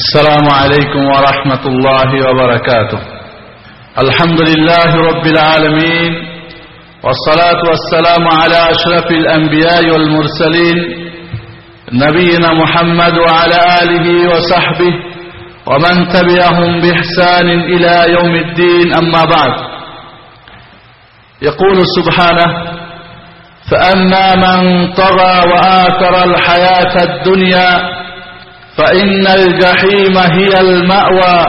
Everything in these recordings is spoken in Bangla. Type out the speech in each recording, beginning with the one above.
السلام عليكم ورحمة الله وبركاته. الحمد لله رب العالمين والصلاة والسلام على أشرف الأنبياء والمرسلين نبينا محمد وعلى آله وصحبه ومن تبعهم بإحسان إلى يوم الدين أما بعد. يقول سبحانه فأما من طغى وآثر الحياة الدنيا فإن الجحيم هي المأوى.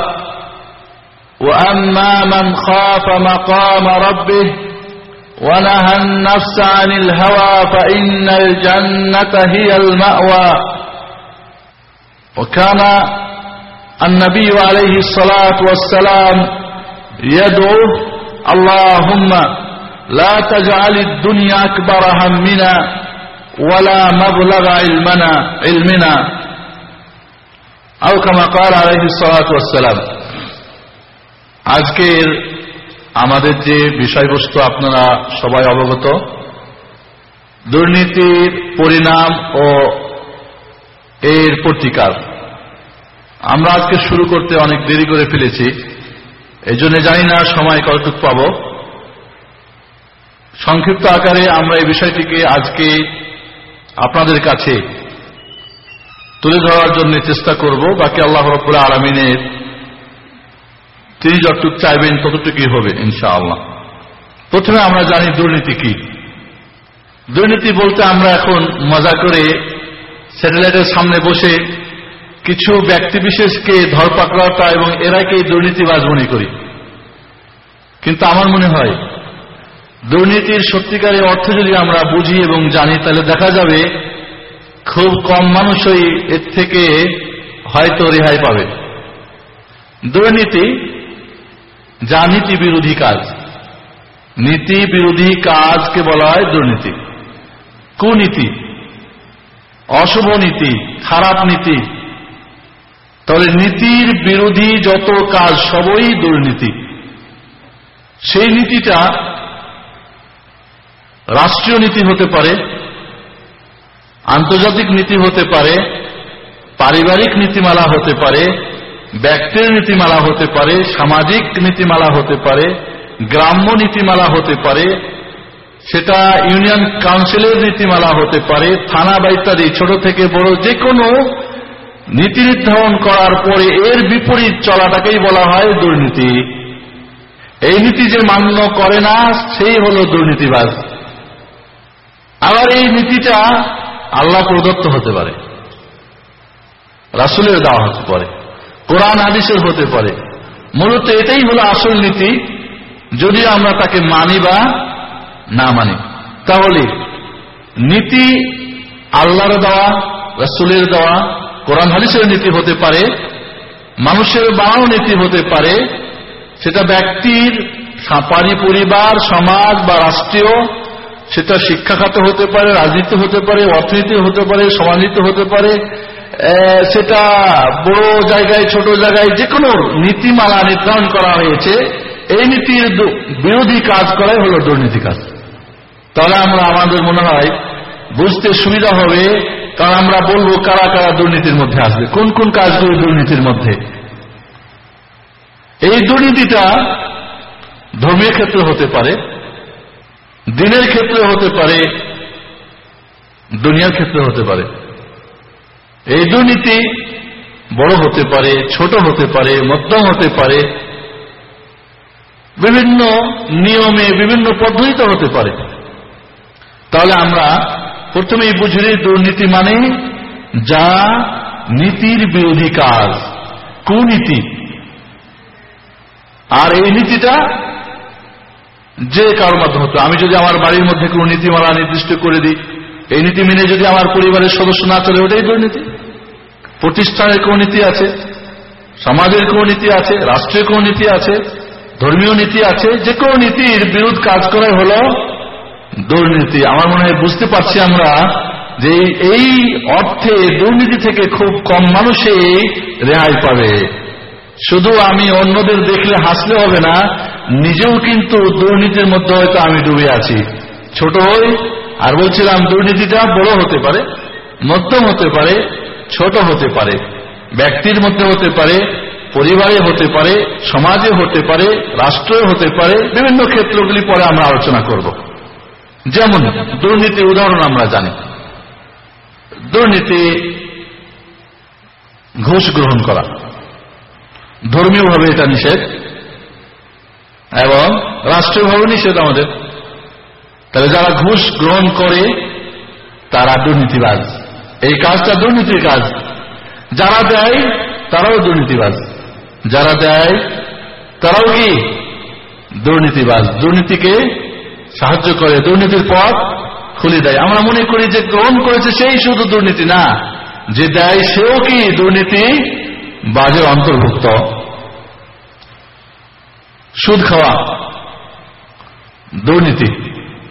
وأما من خاف مقام ربه ونهى النفس عن الهوى فإن الجنة هي المأوى. وكان النبي عليه الصلاة والسلام يدعو اللهم لا تجعل الدنيا أكبر همنا ولا مبلغ علمنا علمنا. আউ কামাকাল আলাইসালাম আজকের আমাদের যে বিষয়বস্তু আপনারা সবাই অবগত, দুর্নীতির পরিণাম ও এর প্রতিকার। আমরা আজকে শুরু করতে অনেক দেরি করে ফেলেছি এই জন্য জানি না সময় কতটুক পাব। সংক্ষিপ্ত আকারে আমরা এই বিষয়টিকে আজকে আপনাদের কাছে তুলে ধরার জন্য চেষ্টা করব। বাকি আল্লাহ রব্বুল আলমিনের তিনি যতটুক চাইবেন ততটুকুই হবে, ইনশাআল্লাহ। প্রথমে আমরা জানি দুর্নীতি কি। দুর্নীতি বলতে আমরা এখন মজা করে স্যাটেলাইটের সামনে বসে কিছু ব্যক্তি বিশেষকে ধরপাকড়াটা এবং এরাকেই দুর্নীতিবাজ মনে করি। কিন্তু আমার মনে হয়, দুর্নীতির সত্যিকারের অর্থ যদি আমরা বুঝি এবং জানি, তাহলে দেখা যাবে খুব কম মানুষই এর থেকে হয়তো রেহাই পাবে। দুর্নীতি, যা নীতি বিরোধী কাজ। নীতি বিরোধী কাজকে বলা হয় দুর্নীতি। কুনীতি, অশুভ নীতি, খারাপ নীতি। তবে নীতির বিরোধী যত কাজ, সবই দুর্নীতি। সেই নীতিটা রাষ্ট্রীয় নীতি হতে পারে আন্তর্জাতিক নীতি হতে পারে, পারিবারিক নীতিমালা হতে পারে, ব্যক্তির নীতিমালা হতে পারে, সামাজিক নীতিমালা হতে পারে, গ্রাম্য নীতিমালা হতে পারে, সেটা ইউনিয়ন কাউন্সিলের নীতিমালা হতে পারে, থানা বা ইত্যাদি, ছোট থেকে বড় যে কোনো নীতি নির্ধারণ করার পরে এর বিপরীত চলাটাকেই বলা হয় দুর্নীতি। এই নীতি যে মান্য করে না, সেই হল দুর্নীতিবাজ। আবার এই নীতিটা আল্লাহ প্রদত্ত হতে পারে, রাসুলের দেওয়া হতে পারে, কোরআন হাদিসের হতে পারে। মূলত এটাই হলো আসল নীতি, যদি আমরা তাকে মানি বা না মানি। তাহলে নীতি আল্লাহর দেওয়া, রাসুলের দেওয়া, কোরআন হাদিসের নীতি হতে পারে, মানুষের বানাও নীতি হতে পারে, সেটা ব্যক্তির পারি পরিবার, সমাজ বা রাষ্ট্রীয় সেটা শিক্ষা খাতে হতে পারে, রাজনীতি হতে পারে, অর্থনীতি হতে পারে, সমাজনীতি হতে পারে সেটা বড় জায়গায়, ছোট জায়গায় যে কোনো নীতিমালা নির্ধারণ করা হয়েছে, এই নীতির বিরোধী কাজ করাই হল দুর্নীতি কাজ। তাহলে আমরা, আমাদের মনে হয়, বুঝতে সুবিধা হবে, কারণ আমরা বলব কারা কারা দুর্নীতির মধ্যে আসবে, কোন কোন কাজগুলো দুর্নীতির মধ্যে। এই দুর্নীতিটা ধর্মীয় ক্ষেত্রে হতে পারে দিনের ক্ষেত্রে হতে পারে, দুনিয়ার ক্ষেত্রে হতে পারে। এই দুর্নীতি বড় হতে পারে, ছোট হতে পারে, মধ্যম হতে পারে। বিভিন্ন নিয়মে, বিভিন্ন পদ্ধতিতে হতে পারে। তাহলে আমরা প্রথমেই বুঝি দুর্নীতি মানে যা নীতির বিরোধী কাজ, কুনীতি। আর এই নীতিটা যে কারোর মাধ্যমে হতো। আমি যদি আমার বাড়ির মধ্যে কোনো নীতিমালা নির্দিষ্ট করে দিই, এই নীতি মেনে যদি আমার পরিবারের সদস্য না চলে, ওটাই দুর্নীতি। প্রতিষ্ঠানের কোন নীতি আছে, সমাজের কোন নীতি আছে, রাষ্ট্রের কোন নীতি আছে, ধর্মীয় নীতি আছে, যে কোনো নীতির বিরোধ কাজ করাই হল দুর্নীতি। আমার মনে হয় বুঝতে পারছি আমরা যে এই অর্থে দুর্নীতি থেকে খুব কম মানুষই রেহাই পাবে। শুধু আমি অন্যদের দেখলে হাসলে হবে না নিজেও কিন্তু দুর্নীতির মধ্যে হয়তো আমি ডুবে আছি। ছোট হই আর বলছিলাম দুর্নীতিটা বড় হতে পারে, মধ্যম হতে পারে, ছোট হতে পারে, ব্যক্তির মধ্যে হতে পারে, পরিবারে হতে পারে, সমাজে হতে পারে রাষ্ট্রে হতে পারে, বিভিন্ন ক্ষেত্রগুলি পরে আমরা আলোচনা করব। যেমন দুর্নীতির উদাহরণ আমরা জানি। দুর্নীতি ঘুষ গ্রহণ করা। ধর্মীয়ভাবে এটা নিষেধ। এবং রাষ্ট্রীয়ভাবে নিষেধ আমাদের। তাহলে যারা ঘুষ গ্রহণ করে, তারা দুর্নীতিবাজ। এই কাজটা দুর্নীতির কাজ। যারা দেয়, তারাও দুর্নীতিবাজ। যারা দেয়, তারাও কি? দুর্নীতিবাজ। দুর্নীতিকে সাহায্য করে, দুর্নীতির পথ খুলে দেয়। আমরা মনে করি যে গ্রহণ করেছে সেই শুধু দুর্নীতি না, যে দেয় সেও কি দুর্নীতি বাজের অন্তর্ভুক্ত? সুদ খাওয়া, দুর্নীতি।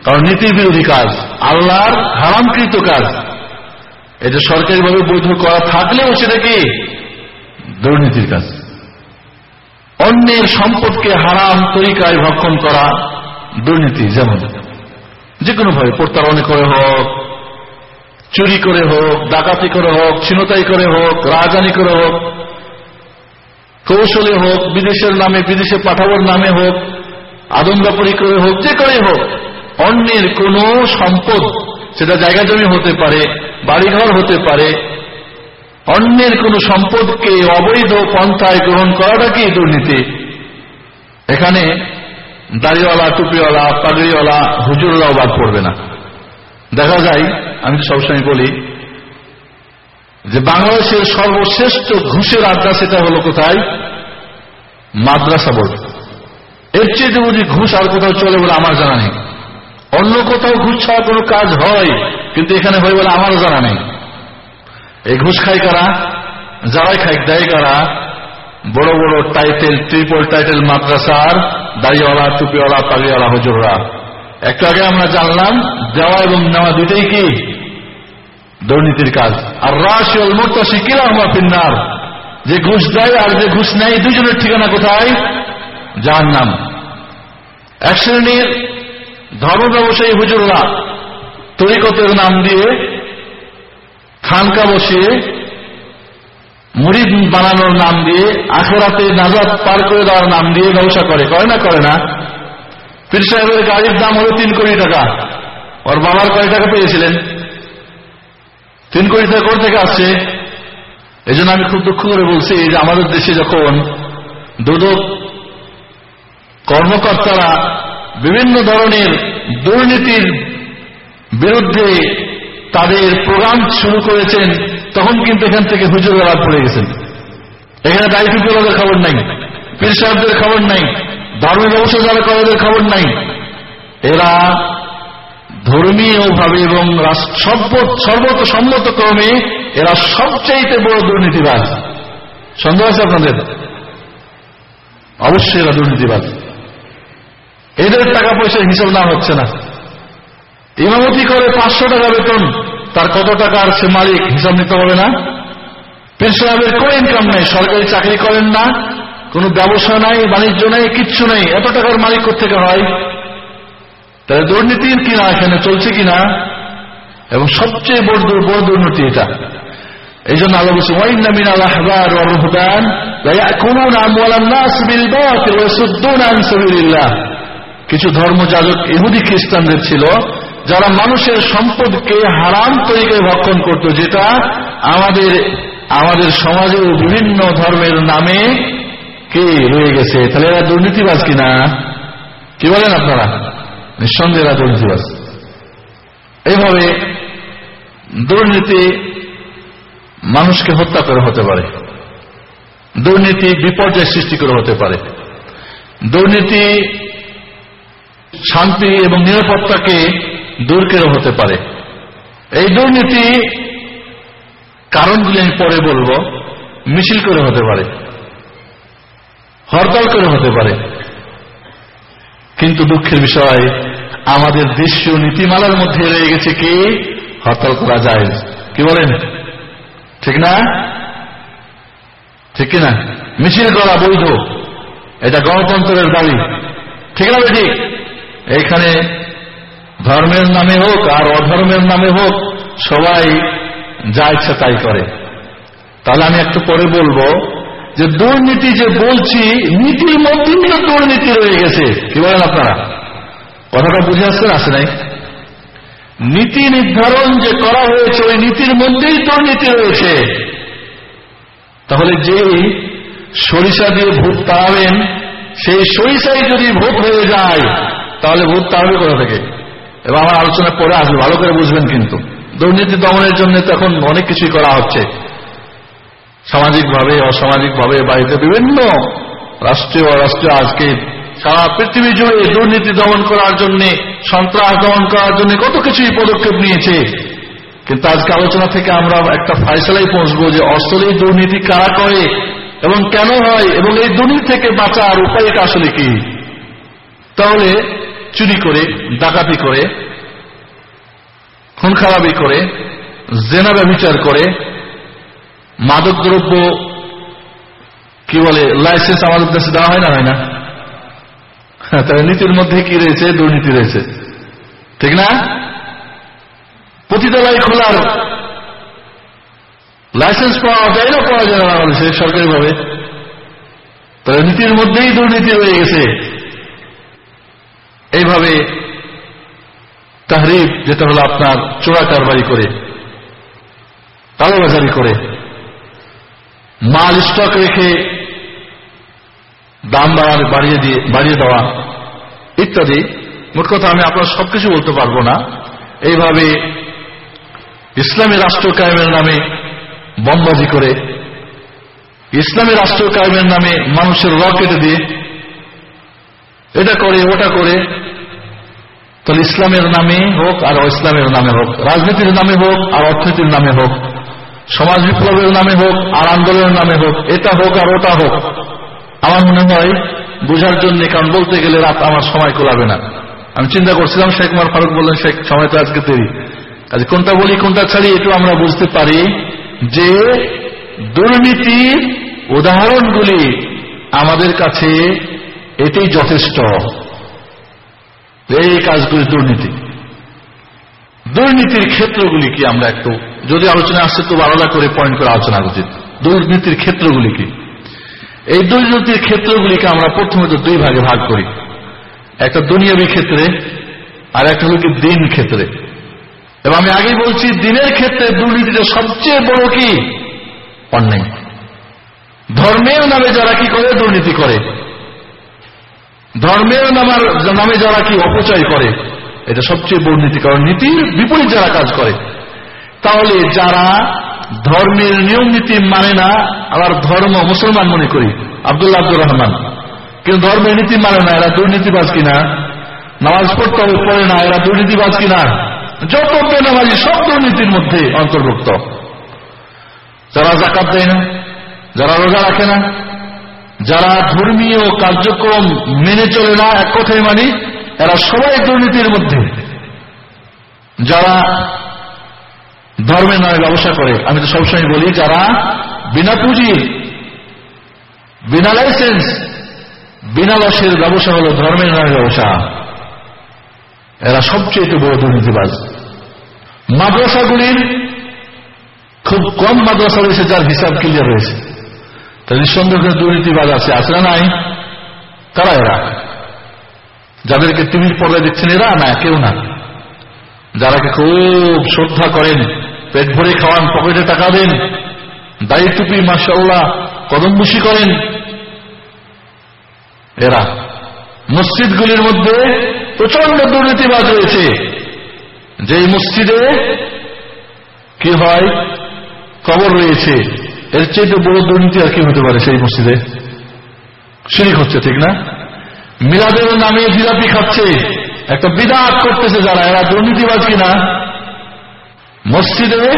কারণ নীতির বিরোধী কাজ, আল্লাহর হারামকৃত কাজ। এটা সরকারিভাবে বৈধ করা থাকলেও সেটা কি? দুর্নীতির কাজ। অন্যের সম্পদকে হারাম তরিকায় ভক্ষণ করা দুর্নীতি, যেমন যে কোনোভাবে প্রত্যারণে করে হোক, চুরি করে হোক, ডাকাতি করে হোক, ছিনতাই করে হোক রাজানি করে হোক কৌশলে হোক, বিদেশের নামে, বিদেশে পাঠাবার নামে হোক আদমদাপরি করে হোক, যে করে হোক, অন্যের কোন সম্পদ সেটা জায়গা জমি হতে পারে, বাড়িঘর হতে পারে, অন্যের কোন সম্পদকে অবৈধ পন্থায় গ্রহণ করাটা কি দুর্নীতি? এখানে দাড়িওয়ালা, টুপিওয়ালা, পাগড়িওয়ালা, হুজুররাও বাদ পড়বে না। দেখা যায়, আমি সবসময় বলি যে বাংলাদেশের সর্বশ্রেষ্ঠ ঘুষের আড্ডা সেটা হলো কোথায়? মাদ্রাসা বোর্ড। এর চেয়ে বুঝি ঘুষ আর কোথাও চলে বলে আমার জানা নেই। অন্য কোথাও ঘুষ ছাড়া কোনো কাজ হয়, কিন্তু এখানে হয় বলে আমারও জানা নেই। এই ঘুষ খাই কারা? যারাই খাই দেয় কারা? বড় বড় টাইটেল ট্রিপল টাইটেল মাদ্রাসার দাড়িওয়ালা, টুপিওয়ালা পাগিওয়ালা হুজুররা। একটু আগে আমরা জানলাম, দেওয়া এবং নেওয়া দুইটাই কি? দুর্নীতির কাজ। আর রাশিয়াল মোর্তাসি কিরাহমা ফিন্নার। যে ঘুষ দেয় আর যে ঘুষ নেয় দুজনের ঠিকানা কোথায়? যার নাম এক শ্রেণির ধর্ম ব্যবসায়ী হুজুররা তরিকতের নাম দিয়ে খানকা বসিয়ে মুড়িদ বানানোর নাম দিয়ে আখেরাতে নাজাদ পার করে দেওয়ার নাম দিয়ে ব্যবসা করে। করে না করে না। পীর সাহেবের গাড়ির দাম হলো তিন কোটি টাকা। ওর বাবার কয় টাকা পেয়েছিলেন? তিন কোটি টাকা কোথা থেকে আসছে। এই আমি খুব দুঃখ করে বলছি যে আমাদের দেশে যখন দুদক কর্মকর্তারা বিভিন্ন ধরনের দুর্নীতির বিরুদ্ধে তাদের প্রোগ্রাম শুরু করেছেন, তখন কিন্তু এখান থেকে হুজুর লাভ পড়ে গেছেন। এখানে দায়িত্বদের খবর নাই, পীর সাহেবদের খবর নাই ধর্মের ব্যবসা যারা ওদের খবর নাই। এরা ধর্মীয় ভাবে এবং সর্বত ক্রমে এরা সবচাইতে বড় দুর্নীতিবাজ। সন্দেহ আছে আপনাদের? অবশ্যই এরা দুর্নীতিবাজ। এদের টাকা পয়সার হিসাব না হচ্ছে না। ইমামতি করে পাঁচশো টাকা বেতন, তার কত টাকার সে মালিক হিসাব নিতে হবে না? পীর কোনো ইনকাম নেই, সরকারি চাকরি করেন না, কোনো ব্যবসা নাই, বাণিজ্য নেই, কিচ্ছু নেই, এত টাকার মালিক থেকে হয়? তাহলে দুর্নীতির কিনা এখানে? চলছে কিনা এবং সবচেয়ে বড় বড় দুর্নীতি এটা। এই জন্য আল্লাহ বলছে ওয়াইনামিন আল্লাহ কিছু ধর্মযাজক ইহুদি খ্রিস্টানদের ছিল, যারা মানুষের সম্পদকে হারাম তরিকে ভক্ষণ করত, যেটা আমাদের আমাদের সমাজে বিভিন্ন ধর্মের নামে কে রয়ে গেছে। তাহলে এরা দুর্নীতিবাজ কিনা? কি বলেন আপনারা? নিঃসন্দেহ এরা দুর্নীতিবাজ এইভাবে দুর্নীতি মানুষকে হত্যা করে হতে পারে। দুর্নীতি বিপর্যয় সৃষ্টি করে হতে পারে। দুর্নীতি শান্তি এবং নিরাপত্তাকে দূর করে হতে পারে। এই দুর্নীতি কারণগুলি আমি পরে বলব। মিছিল করে হতে পারে। হরতাল করে হতে পারে। কিন্তু দুঃখের বিষয় আমাদের দেশীয় নীতিমালার মধ্যে রয়ে গেছে কি? হরতাল করা যায়। কি বলেন? ঠিক না? ঠিক কিনা? মিছিল করা বৈধ। এটা গণতন্ত্রের দাবি। ঠিক না ঠিক এইখানে ধর্মের নামে হোক আর অধর্মের নামে হোক, সবাই যা ইচ্ছা তাই করে। তাহলে আমি একটু পরে বলব যে দুর্নীতি যে বলছি, নীতির মধ্যে দুর্নীতি রয়ে গেছে। কি বলেন আপনারা? কথাটা বুঝে আসছেন আসে নাই। নীতি নির্ধারণ যে করা হয়েছে, ওই নীতির মধ্যেই দুর্নীতি রয়েছে। তাহলে যেই সরিষা দিয়ে ভূত তাড়াবেন, সেই সরিষাই যদি ভূত হয়ে যায়, তাহলে ভূত তাড়াবে কোথা থেকে? এবার আমার আলোচনা পরে আসবে, ভালো করে বুঝবেন কিন্তু। দুর্নীতি দমনের জন্য তো এখন অনেক কিছুই করা হচ্ছে। সামাজিকভাবে, অসামাজিকভাবে বাড়িতে বিভিন্ন রাষ্ট্রীয় অরাষ্ট্রীয় আজকে সারা পৃথিবী জুড়ে দুর্নীতি দমন করার জন্য, সন্ত্রাস দমন করার জন্য কত কিছুই পদক্ষেপ নিয়েছে। কিন্তু আজকে আলোচনা থেকে আমরা একটা ফাইসলাই পৌঁছবো যে অসলেই দুর্নীতি কারা করে এবং কেন হয় এবং এই দুর্নীতি থেকে বাঁচার উপায়টা আসলে কি? তাহলে চুরি করে, ডাকাতি করে, খুন খারাপি করে, জেনা ব্যবচার করে মাদক দ্রব্য কি বলে লাইসেন্স আমাদের দেশে দেওয়া হয় না হয় না? তাহলে নীতির মধ্যে কি রয়েছে? দুর্নীতি রয়েছে। ঠিক না? পতিতালয় খোলার লাইসেন্স পাওয়া যায় না পাওয়া যায় না বাংলাদেশে সরকারিভাবে। তাহলে নীতির মধ্যেই দুর্নীতি রয়ে গেছে। এইভাবে তাহরিফ যেটা হলো আপনার চোরা কারবারি করে কালোবাজারি করে, মাল স্টক রেখে দাম বাড়ার বাড়িয়ে দিয়ে, বাড়িয়ে দেওয়া, ইত্যাদি। মোট কথা আমি আপনার সবকিছু বলতে পারব না। এইভাবে ইসলামী রাষ্ট্র কায়েমের নামে বমবাজি করে, ইসলামী রাষ্ট্র কায়েমের নামে মানুষের র কেটে দিয়ে এটা করে, ওটা করে, তাহলে ইসলামের নামে হোক আর ইসলামের নামে হোক, রাজনীতির নামে হোক আর অর্থনীতির নামে হোক, সমাজ বিপ্লবের নামে হোক আর আন্দোলনের নামে হোক, এটা হোক আর ওটা হোক আমার মনে হয় বোঝার জন্য, কারণ বলতে গেলে রাত আমার সময় কোলাবে না। আমি চিন্তা করছিলাম, শেখ কুমার ফারুক বললেন, শেখ, সময় তো আজকে দেরি। কাজে কোনটা বলি, কোনটা ছাড়ি একটু আমরা বুঝতে পারি যে দুর্নীতির উদাহরণগুলি আমাদের কাছে এটাই যথেষ্ট। এই কাজগুলি দুর্নীতি। দুর্নীতির ক্ষেত্রগুলি কি আমরা একটু, যদি আলোচনা আসছে তো আলাদা করে পয়েন্ট করে আলোচনা উচিত দুর্নীতির ক্ষেত্রগুলি কি? এই দুই দুর্নীতির ক্ষেত্রগুলিকে আমরা প্রথমে তো দুই ভাগে ভাগ করি। একটা দুনিয়াবী ক্ষেত্রে, আর একটা হল দিন ক্ষেত্রে। এবং আমি আগেই বলছি, দিনের ক্ষেত্রে দুর্নীতিটা সবচেয়ে বড় কি? অন্যায়। ধর্মের নামে যারা কি করে? দুর্নীতি করে। ধর্মের নামার নামে যারা কি অপচয় করে? এটা সবচেয়ে বড় নীতি কারণ নীতির বিপরীত যারা কাজ করে। তাহলে যারা ধর্মের নিয়ম নীতি মানে না আবার ধর্ম মুসলমান মনে করি, আবদুল্লাহ আব্দুর রহমান। কিন্তু ধর্মের নীতি মানে না, এরা দুর্নীতিবাজ কিনা? নামাজ পড়তে হবে, পড়ে না, এরা দুর্নীতিবাজ কিনা? যত বেনামাজি, সব দুর্নীতির মধ্যে অন্তর্ভুক্ত। যারা জাকাত দেয় না, যারা রোজা রাখে না, যারা ধর্মীয় কার্যক্রম মেনে চলে না, এক কথায় মানি, এরা সবাই দুর্নীতির মধ্যে। যারা ধর্মের নামে ব্যবসা করে। আমি তো সবসময় বলি, যারা বিনা পুঁজি, বিনা লাইসেন্স বিনা লসের ব্যবসা হল ধর্মের নামে ব্যবসা। এরা সবচেয়ে বড় দুর্নীতিবাজ। মাদ্রাসাগুলির খুব কম মাদ্রাসা রয়েছে যার হিসাব ক্লিয়ার রয়েছে। তা নিঃসন্দেহ দুর্নীতিবাজ আছে আছে না নাই? তারা এরা। যাদেরকে টিভির পর্দায় দেখছেন এরা না, কেউ না। যারাকে খুব শ্রদ্ধা করেন পেট ভরে খাওয়ান, পকেটে টাকা দেন। দায়ী টুপি মাসাল্লাহ কদমবুসি করেন। এরা মসজিদগুলির মধ্যে প্রচণ্ড দুর্নীতিবাজ রয়েছে। যেই মসজিদে কি হয়? কবর রয়েছে। এর চেয়ে বড় দুর্নীতি আর কি হতে পারে সেই মসজিদে? শিরিক হচ্ছে, ঠিক না? মিলাদের নামে জিলাপি খাচ্ছে। একটা বিদাত করতেছে যারা, এরা দুর্নীতিবাজ কিনা? মসজিদে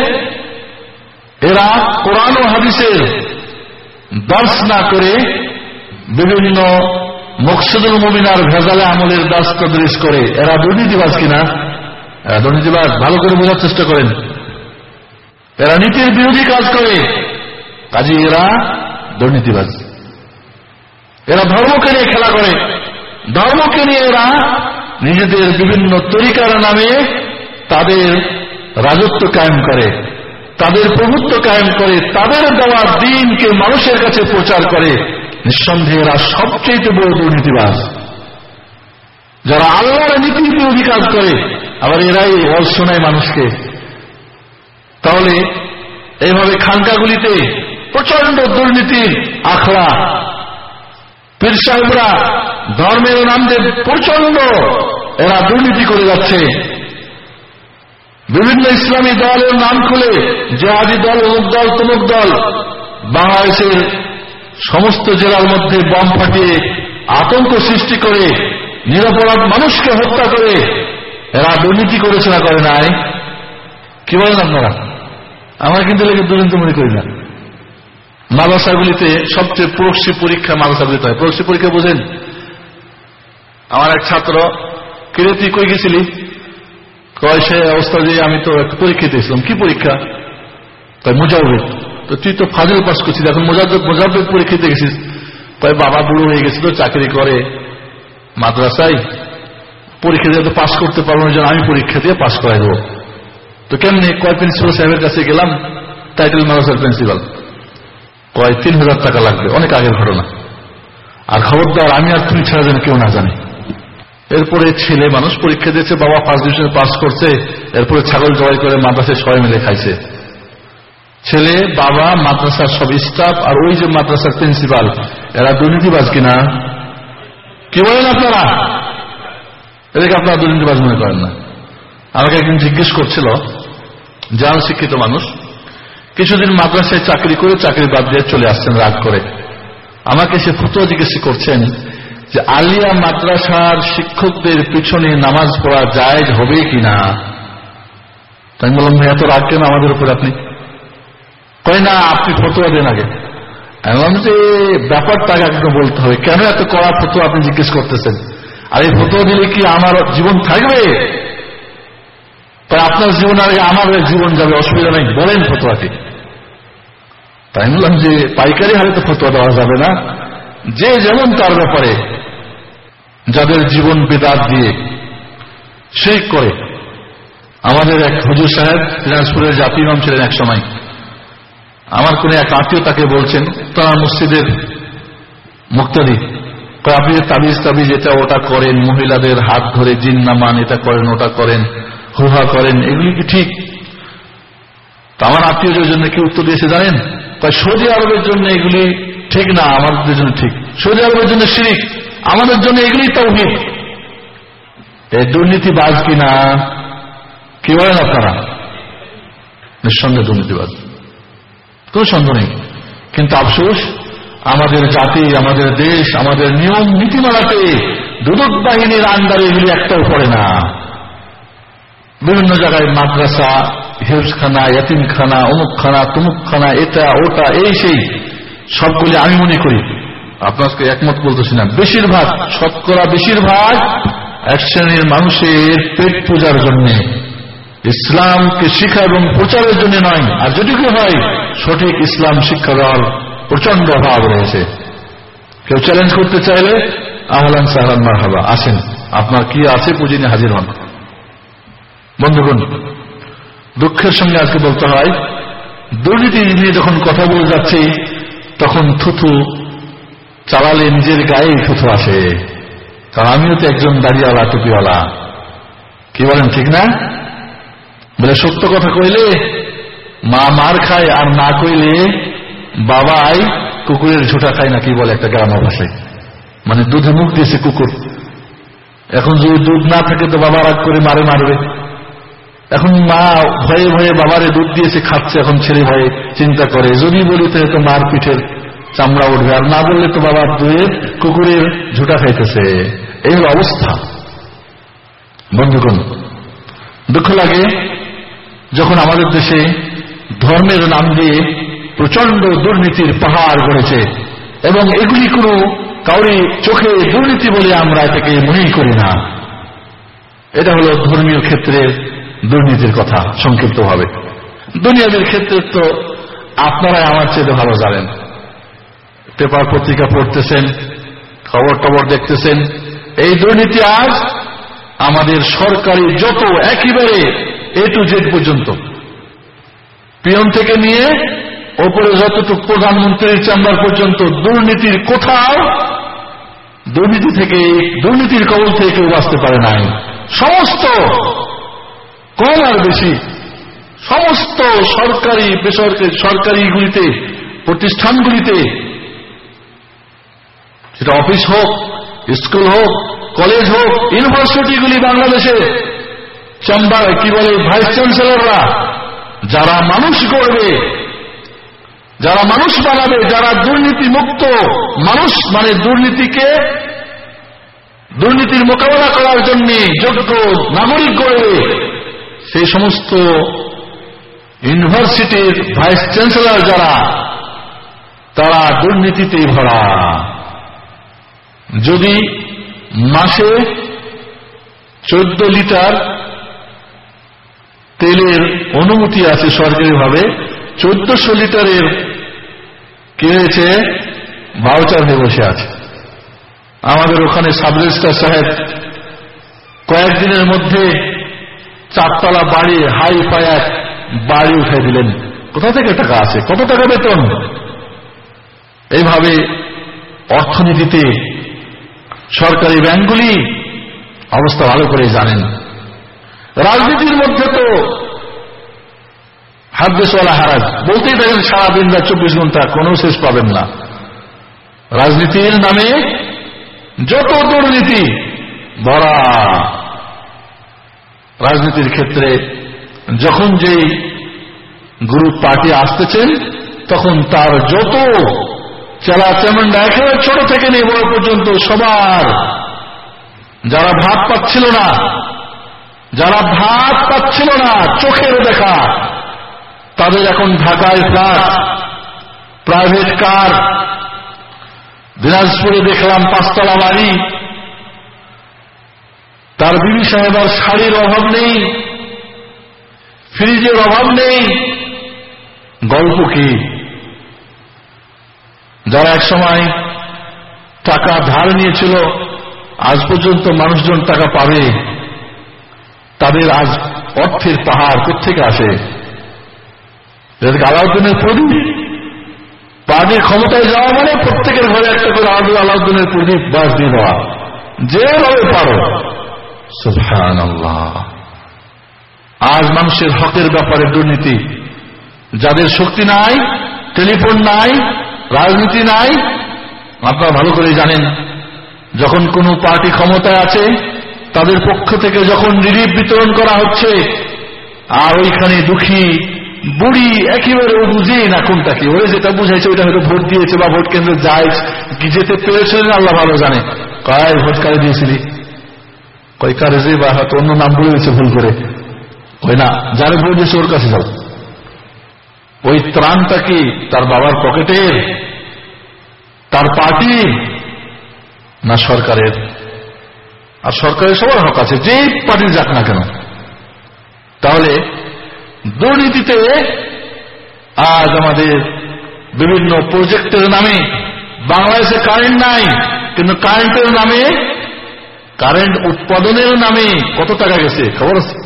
এরা কোরআন ও হাদিসের দর্শ না করে বিভিন্ন মকসুদুল মুমিনার ভেজালে আমলের দাস তদরিস করে। এরা দুর্নীতিবাজ কিনা? এরা দুর্নীতিবাজ। ভালো করে বোঝার চেষ্টা করেন। এরা নীতির বিরোধী কাজ করে। কাজে এরা দুর্নীতিবাজ। এরা ধর্মকে নিয়ে খেলা করে। ধর্মকে নিয়ে এরা নিজেদের বিভিন্ন তরিকার নামে তাদের রাজত্ব কায়েম করে, তাদের প্রভুত্ব কায়েম করে, তাদের দেওয়া দিনকে মানুষের কাছে প্রচার করে, নিঃসন্দেহে এরা সবচেয়ে বড় দুর্নীতিবাস যারা আল্লাহর নীতি বিরোধী কাজ করে, আবার এরাই ওয়াজ শোনায় মানুষকে। তাহলে এইভাবে খানকাগুলিতে প্রচণ্ড দুর্নীতির আখড়া, পীর সাহেবরা ধর্মের নাম প্রচণ্ড এরা দুর্নীতি করে যাচ্ছে। বিভিন্ন ইসলামী দলের নাম খুলে জেহাদি দল অমুক দল, তমুক দল, বাংলাদেশের সমস্ত জেলার মধ্যে বম ফাটিয়ে আতঙ্ক সৃষ্টি করে, নিরপরাধ মানুষকে হত্যা করে, এরা দুর্নীতি করেছে না করে নাই। কি বলেন আপনারা? আমরা কিন্তু লেগে দুর্নীতি মনে করি না। মাদ্রাসাগুলিতে সবচেয়ে প্রক্সি পরীক্ষা মাদ্রাসাগুলিতে হয়। প্রক্সি পরীক্ষা বোঝেন? আমার এক ছাত্র, কিরে, তুই কই গেছিলি? কয় সে অবস্থা যে আমি তো একটা পরীক্ষা দিয়েছিলাম। কি পরীক্ষা? তাই মোজাবেদ তো তুই তো ফাজিল পাস করছিস, এখন মোজাবেদ পরীক্ষা দিয়ে গেছিস। তাই বাবা বুড়ো হয়ে গেছিল, চাকরি করে মাদ্রাসায়। পরীক্ষা দিয়ে তো পাশ করতে পারব না আমি পরীক্ষা দিয়ে পাশ করাই দেবো। তো কেমনি? কয় প্রিন্সিপাল সাহেবের কাছে গেলাম টাইটেল মাদ্রাসার প্রিন্সিপাল কয়, তিন হাজার টাকা লাগবে, অনেক আগের ঘটনা। আর খবরদার, আমি আর তুমি ছাড়া যেন কেউ না জানি। এরপরে ছেলে মানুষ পরীক্ষা দিয়েছে, বাবা ফার্স্ট ডিভিশন পাস করছে, এরপরে ছাগল জবাই করে মাদ্রাসায় সবাই মিলে খাইছে। ছেলে, বাবা, মাদ্রাসার সব স্টাফ আর ওই যে মাদ্রাসার প্রিন্সিপাল এরা দুর্নীতিবাজ কিনা? কি বলেন আপনারা? এদেরকে আপনারা দুর্নীতিবাজ মনে করেন না। আমাকে একদিন জিজ্ঞেস করছিল, যারা শিক্ষিত মানুষ, কিছুদিন মাদ্রাসায় চাকরি করে, চাকরি বাদ দিয়ে চলে আসছেন রাগ করে। আমাকে সে ফুতুয়া জিজ্ঞেস করছেন যে আলিয়া মাদ্রাসার শিক্ষকদের পিছনে নামাজ পড়া জায়জ হবে কিনা? তাই বললাম ভাই এত রাগ কেন আমাদের উপরে আপনি? কয় না, আপনি ফতুয়া দেন আগে। এমন যে ব্যাপারটা একদম বলতে হবে। কেন এত কড়া ফতুয়া আপনি জিজ্ঞেস করতেছেন? আর এই ফতুয়া দিলে কি আমার জীবন থাকবে? তাই আপনার জীবন আগে আমার জীবন যাবে, অসুবিধা নেই, বলেন ফতুয়াটি। তাই বললাম যে, পাইকারি হারে তো ফতুয়া দেওয়া যাবে না। যে যেমন তার ব্যাপারে যাদের জীবন বেদাত দিয়ে, সেই করে আমাদের এক হুজুর সাহেব দিনাজপুরের জাতি নাম ছিলেন এক সময়। আমার কোন এক আত্মীয় তাকে বলছেন, তারা মসজিদের মুক্তাদি আপনি তাবিজ তাবিজ এটা ওটা করেন, মহিলাদের হাত ধরে জিন নামান এটা করেন, ওটা করেন, হুহা করেন, এগুলি কি ঠিক? তো আমার আত্মীয়দের জন্য কি উত্তর দিয়েছে জানেন? তাই সৌদি আরবের জন্য এগুলি ঠিক না, আমাদের জন্য ঠিক। সৌদি আরবের জন্য শিরিক আমাদের জন্য এগুলি তৌহিদ। এই দুর্নীতিবাজ কিনা? কি বলেন আপনারা? নিঃসন্দেহে দুর্নীতিবাজ। কোন সন্দেহ নেই। কিন্তু আফসোস, আমাদের জাতি, আমাদের দেশ, আমাদের নিয়ম, নীতিমালাতে দুদক বাহিনীর আন্ডারে এগুলি একটাও পড়ে না। বিভিন্ন জায়গায় মাদ্রাসা হেফখানা ইয়াতিমখানা, অমুকখানা, তুমুকখানা, এটা, ওটা, এই, সেই, সবগুলি আমি মনে করি। আপনাকে একমত বলতেছি না। বেশিরভাগ, শতকরা বেশিরভাগ এক শ্রেণির মানুষের পেট পূজার জন্য। ইসলামকে শিক্ষা এবং প্রচারের জন্য নয়। আর যদি কেউ হয়, সঠিক ইসলাম শিক্ষা দেওয়ার প্রচণ্ড অভাব রয়েছে। কেউ চ্যালেঞ্জ করতে চাইলে, আহলান সাহলান মারহাবা। আসেন, আপনার কি আছে পুঁজি হাজির হন। বন্ধুগণ, দুঃখের সঙ্গে আজকে বলতে হয়, দুর্নীতি নিয়ে যখন কথা বলে যাচ্ছে, তখন থুথু চালালে নিজের গায়ে থুথু আসে। কারণ আমিও তো একজন দাঁড়িয়েওয়ালা টুপিওয়ালা। কি বলেন, ঠিক না? বলে সত্য কথা কইলে, মা মার খায় আর না কইলে বাবাই কুকুরের ঝুটা খায় না, কি বলে একটা গ্রাম ভাষায়। মানে দুধে মুখ দিয়েছে কুকুর। এখন যদি দুধ না থাকে তো বাবা রাগ করে মারে মারবে। এখন মা ভয়ে ভয়ে বাবারে দুধ দিয়েছে, খাচ্ছে, এখন ছেলে ভয়ে চিন্তা করে। যদি বলি তো মার পিঠের চামড়া উঠবে আর না বললে তো বাবার দুয়ের কুকুরের ঝুটা খাইতেছে। এই হল অবস্থা। বন্ধুগণ, দুঃখ লাগে যখন আমাদের দেশে ধর্মের নাম দিয়ে প্রচণ্ড দুর্নীতির পাহাড় গড়েছে এবং এগুলি কোনো কাউরি চোখে দুর্নীতি বলে আমরা এটাকে মনেই করি না। এটা হলো ধর্মীয় ক্ষেত্রের দুর্নীতির কথা সংক্ষিপ্তভাবে। দুনিয়াদের ক্ষেত্রে তো আপনারাই আমার চেয়ে ভালো জানেন। পেপার পত্রিকা পড়তেছেন, খবর টবর দেখতেছেন। এই দুর্নীতি আজ আমাদের সরকারি যত একেবারে এ টু জেড পর্যন্ত। পিয়ন থেকে নিয়ে ওপরে যতটুকু প্রধানমন্ত্রীর চেম্বার পর্যন্ত দুর্নীতির কোথাও দুর্নীতি থেকে, দুর্নীতির কবল থেকে কেউ বাঁচতে পারে নাই। সমস্ত কম আর বেশি, সমস্ত সরকারি, বেসরকারি, সরকারিগুলিতে, প্রতিষ্ঠানগুলিতে সেটা অফিস হোক, স্কুল হোক, কলেজ হোক, ইউনিভার্সিটিগুলি বাংলাদেশে। চেম্বার, কি বলে, ভাইস চ্যান্সেলররা, যারা মানুষ করবে যারা মানুষ বানাবে, যারা দুর্নীতি মুক্ত মানুষ মানে দুর্নীতিকে দুর্নীতির মোকাবেলা করার জন্য যোগ্য নাগরিক করবে সেই সমস্ত ইউনিভার্সিটির ভাইস চ্যান্সেলর যারা, তারা দুর্নীতিতে ভরা। যদি মাসে চোদ্দ লিটার তেলের অনুমতি আছে সরকারিভাবে, চোদ্দশো লিটারের কি হয়েছে ভাউচার হয়ে বসে আছে। আমাদের ওখানে সাব রেজিস্টার সাহেব কয়েকদিনের মধ্যে চারতলা বাড়ি, হাই ফায়ার বাড়ি উঠে দিলেন। কোথা থেকে টাকা আছে? কত টাকা বেতন? এইভাবে অর্থনীতিতে সরকারি ব্যাংকগুলি অবস্থা ভালো করে জানেন। রাজনীতির মধ্যে তো হাদ্দেশওয়ালা হারাজ। বলতেই থাকেন, সারাদিন বা চব্বিশ ঘণ্টা কোনো শেষ পাবেন না। রাজনীতির নামে যত দুর্নীতি ভরা রাজনীতির ক্ষেত্রে যখন যেই গ্রুপ পার্টি আসতেছেন, তখন তার যত চেলা চেমন্ডা একেবারে ছোট থেকে নিয়ে বড় পর্যন্ত সবার। যারা ভাত পাচ্ছিল না, যারা ভাত পাচ্ছিল না, চোখের দেখা, তাদের এখন ঢাকায় ফ্ল্যাট প্রাইভেট কার, দিনাজপুরে দেখলাম পাঁচতলা বাড়ি। তার বিবি সাহেবার শাড়ির অভাব নেই, ফ্রিজের অভাব নেই। গল্প কি? যারা এক সময় টাকা ধার নিয়েছিল, আজ পর্যন্ত মানুষজন টাকা পাবে। তাদের আজ অর্থের পাহাড় কোথেকে আসে? আলাউদ্দিনের প্রদীপ। পার্টির ক্ষমতায় যাওয়া মানে প্রত্যেকের ঘরে একটা করে আদু আলাউদ্দিনের প্রদীপ, বাস দিয়ে দেওয়া। যেভাবে পারো। আজ মানুষের হকের ব্যাপারে দুর্নীতি। যাদের শক্তি নাই, টেলিফোন নাই রাজনীতি নাই, আপনারা ভালো করে জানেন, যখন কোন পার্টি ক্ষমতায় আছে, তাদের পক্ষ থেকে যখন রিলিফ বিতরণ করা হচ্ছে, আর ওইখানে দুঃখী বুড়ি একেবারে ও বুঝে না কোনটা কি, ওরে যেটা বুঝাইছে ওইটা হয়তো ভোট দিয়েছে বা ভোট কেন্দ্রে যায় যেতে পেরেছিলেন আল্লাহ ভালো জানে। কয় ভোট কারে দিয়েছিলি কয় কারে যে বা হয়তো অন্য নাম বলে দিয়েছে ভুল করে। ওই না, যারে ভোট দিয়েছে ওর কাছে যাও। ওই ত্রাণটা কি তার বাবার পকেটের? তার পার্টি না সরকারের? আর সরকারের সবার হক আছে, যে পার্টি যাক না কেন। তাহলে দুর্নীতিতে আজ আমাদের বিভিন্ন প্রজেক্টের নামে, বাংলাদেশে কারেন্ট নাই, কিন্তু কারেন্টের নামে কারেন্ট উৎপাদনের নামে কত টাকা গেছে? খবর আছে?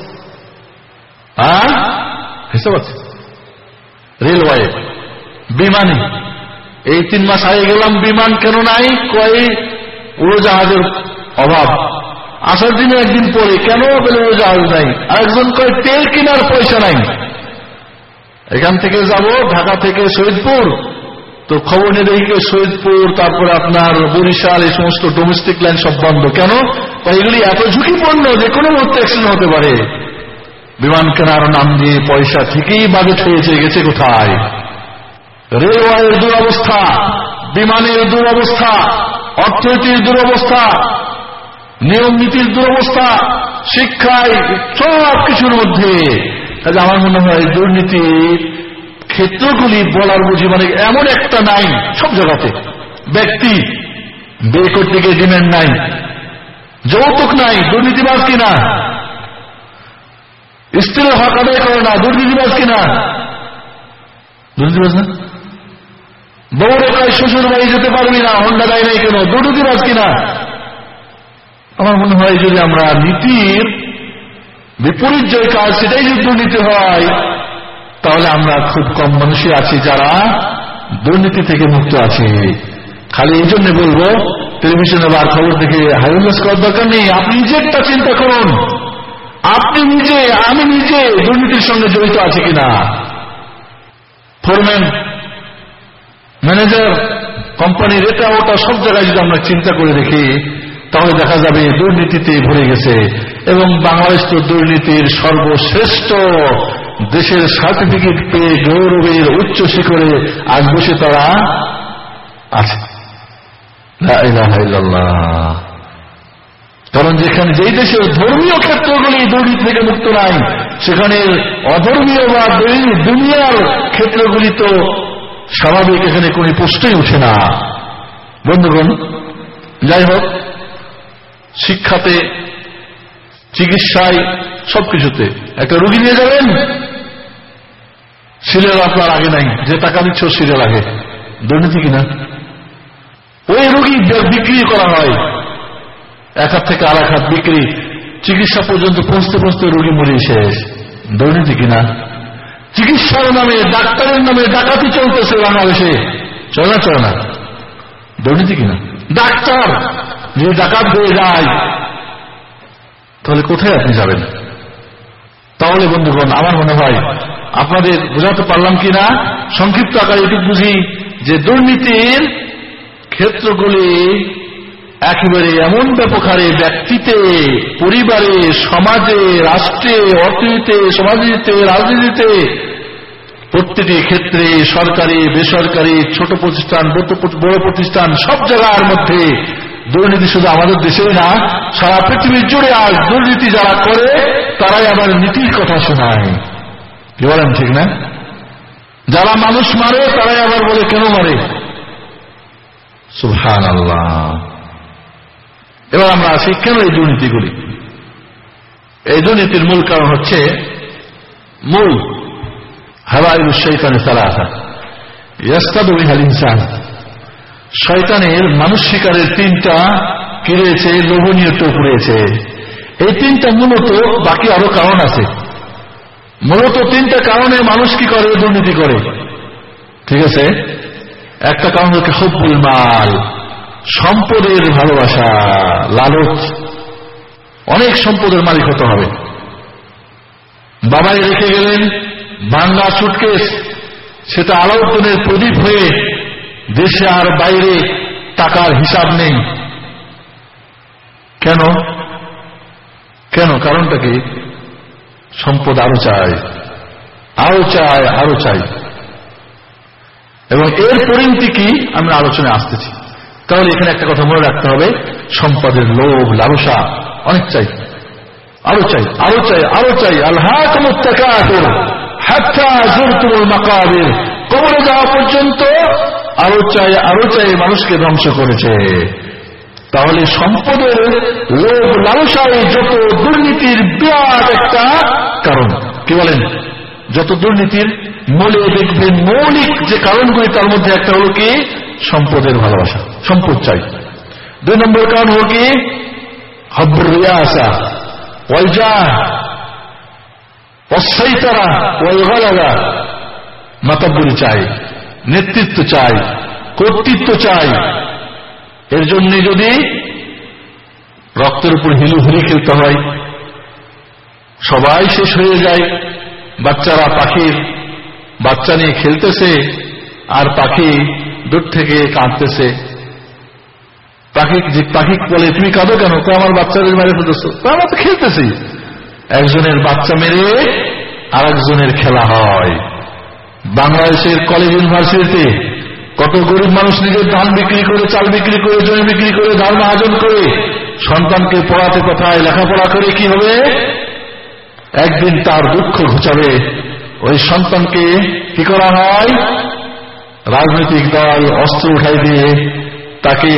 হ্যাঁ হিসাব আছে? রেলওয়ে, বিমানে। এই তিন মাস আগে গেলাম, বিমান কেন নাই? কয়, উড়োজাহাজের অভাব। আসার দিনে একদিন পরে, কেন বলে উড়োজাহাজ নাই? আরেকজন কয়, তেল কেনার পয়সা নাই। এখান থেকে যাব, ঢাকা থেকে শহীদপুর তো খবর নিয়ে দেখি শহীদপুর তারপরে আপনার বরিশাল, এই সমস্ত ডোমেস্টিক লাইন সব বন্ধ। কেন? এগুলি এত ঝুঁকিপূর্ণ যে কোনো মুহূর্তে অ্যাক্সিডেন্ট হতে পারে। বিমান কেনার নাম দিয়ে পয়সা ঠিকই বাজেট হয়েছে, গেছে কোথায়? রেলওয়ের দুরবস্থা, বিমানের দুরবস্থা, অর্থনীতির দুরবস্থা, নিয়ম নীতির দুরবস্থা, শিক্ষায় সব কিছুর মধ্যে। কাজে আমার মনে হয় দুর্নীতির ক্ষেত্রগুলি বলার বুঝি মানে এমন একটা নাই সব জায়গাতে ব্যক্তি বের করতে গিয়ে ডিম্যান্ড নাই, যৌতুক নাই দুর্নীতিবাদ কিনা স্ত্রীর হক আদায় করে না, দুর্নীতিবাজ কিনা? দুর্নীতিবাজ না? বউরে কয়, শ্বশুর বাড়ি যেতে পারবি না হন্ডা দায় নাই কেন? দুর্নীতিবাজ কিনা? আমার মনে হয় যদি আমরা নীতির বিপরীত যে কাজ, সেটাই যদি দুর্নীতি হয়, তাহলে আমরা খুব কম মানুষই আছি যারা দুর্নীতি থেকে মুক্ত আছে। খালি এই জন্য বলব, টেলিভিশনে বার খবর দেখে হাইলাস করার দরকার নেই। আপনি নিজেরটা চিন্তা করুন। আপনি নিজে, আমি নিজে দুর্নীতির সঙ্গে জড়িত আছে কিনা? ফোরম্যান ম্যানেজার কোম্পানির এটা ওটা সব জায়গায় যদি আমরা চিন্তা করে দেখি, তাহলে দেখা যাবে দুর্নীতিতে ভরে গেছে। এবং বাংলাদেশ তো দুর্নীতির সর্বশ্রেষ্ঠ দেশের সার্টিফিকেট পেয়ে গৌরবের উচ্চ শিখরে আজ বসে তারা আছে। কারণ যেখানে যেই দেশের ধর্মীয় ক্ষেত্রগুলি দুর্নীতি থেকে মুক্ত নাই, সেখানে অধর্মীয় বা দুনিয়ার ক্ষেত্রগুলি তো স্বাভাবিক, এখানে কোন প্রশ্নই উঠে না। বন্ধুগণ, যাই হোক, শিক্ষাতে, চিকিৎসায়, সবকিছুতে একটা রুগী নিয়ে যাবেন, সিরিয়াল আপনার আগে নাই, যে টাকা দিচ্ছ সিরিয়াল আগে। দুর্নীতি কিনা? ওই রুগী বিক্রি করা হয়। এক হাত থেকে আর এক হাত বিক্রি, চিকিৎসা পর্যন্ত পৌঁছতে পৌঁছতে রুগী মরে শেষ। দুর্নীতি কিনা চিকিৎসার নামে, ডাক্তারের নামে ডাকাতি চলতেছে বাংলাদেশে। চলে না চলে না। দুর্নীতি কিনা ডাক্তার, যে ডাকাত হয়ে যায়, তাহলে কোথায় আপনি যাবেন? তাহলে বন্ধুগণ, আমার মনে হয়, আপনাদের বোঝাতে পারলাম কিনা সংক্ষিপ্ত আকারে এটুকু বুঝি যে দুর্নীতির ক্ষেত্রগুলি একেবারে এমন ব্যাপক হারে ব্যক্তিতে, পরিবারে, সমাজে, রাষ্ট্রে, অর্থনীতিতে, সমাজনীতিতে, রাজনীতিতে, প্রত্যেকটি ক্ষেত্রে সরকারি, বেসরকারি, ছোট প্রতিষ্ঠান, বড় প্রতিষ্ঠান, সব জায়গার মধ্যে দুর্নীতি শুধু আমাদের দেশেই না, সারা পৃথিবীর জুড়ে আজ দুর্নীতি যারা করে, তারাই আবার নীতির কথা শোনায়। বলেন, ঠিক না? যারা মানুষ মারে, তারাই আবার বলে, কেন মারে? সুহান আল্লাহ এবার আমরা আসি কেন এই দুর্নীতিগুলি? এই দুর্নীতির মূল কারণ হচ্ছে মূল হাওয়াইল শৈতানে তারা আসা ইয়াস্তাদ ইনসান। শয়তানের মানুষ শিকারের তিনটা কি রয়েছে? লোভনীয় টোপ রয়েছে। এই তিনটা মূলত বাকি আরও কারণ আছে। মূলত তিনটা কারণে মানুষ কি করে? দুর্নীতি করে। ঠিক আছে? একটা কারণ হচ্ছে হব্বুল মাল। সম্পদের ভালোবাসা, লালচ। অনেক সম্পদের মালিক হতে হবে। বাবাই রেখে গেলেন বাংলা সুটকেস সেটা আলোচনের প্রদীপ হয়ে দেশে আর বাইরে টাকার হিসাব নেই। কেন? কেন? কারণটা কি? সম্পদ আরও চায়। আরও চায়, আরও চাই এবং এর পরিণতি কি? আমরা আলোচনায় আসতেছি। তাহলে এখানে একটা কথা মনে রাখতে হবে। সম্পদের লোভ, লালসা, অনেক চাই। আরও চাই আরও চাই আরও চাই। আল্লাহ কবরে যাওয়া পর্যন্ত আরও চাই আরও চাই মানুষকে ধ্বংস করেছে। তাহলে সম্পদের লোভ লালসায় যত দুর্নীতির বিরাট একটা কারণ। কি বলেন? যত দুর্নীতির মূলে দেখবেন মৌলিক যে কারণগুলি তার মধ্যে একটা হলো কি? সম্পদের ভালোবাসা, সম্পদ চাই। দুই নম্বর কারণ হল কি? হব্বর চাই, নেতৃত্ব চাই, কর্তৃত্ব চাই। এর জন্য যদি রক্তের উপর হিলু হুলি খেলতে হয়, সবাই শেষ হয়ে যায়, বাচ্চারা পাখির বাচ্চা নিয়ে খেলতেছে, আর পাখি দূর থেকে কাঁদতেছে। পাখি পাখি বলে, তুমি কাঁদো কেন? তো আমার বাচ্চাদের মেরে ফেলতেছো তো আমরা তো খেলতেছি। একজনের বাচ্চা মেরে আর একজনের খেলা হয়। বাংলাদেশের কলেজ ইউনিভার্সিটিতে কত গরিব মানুষ নিজের ধান বিক্রি করে, চাল বিক্রি করে, জমি বিক্রি করে ধান মহাজন করে, সন্তানকে পড়াতে কোথায় লেখাপড়া করে, কি হবে? একদিন তার দুঃখ ঘুচাবে। ওই সন্তানকে কি করা হয়? রাজনৈতিক দল, অস্ত্র উঠাই দিয়ে তাকে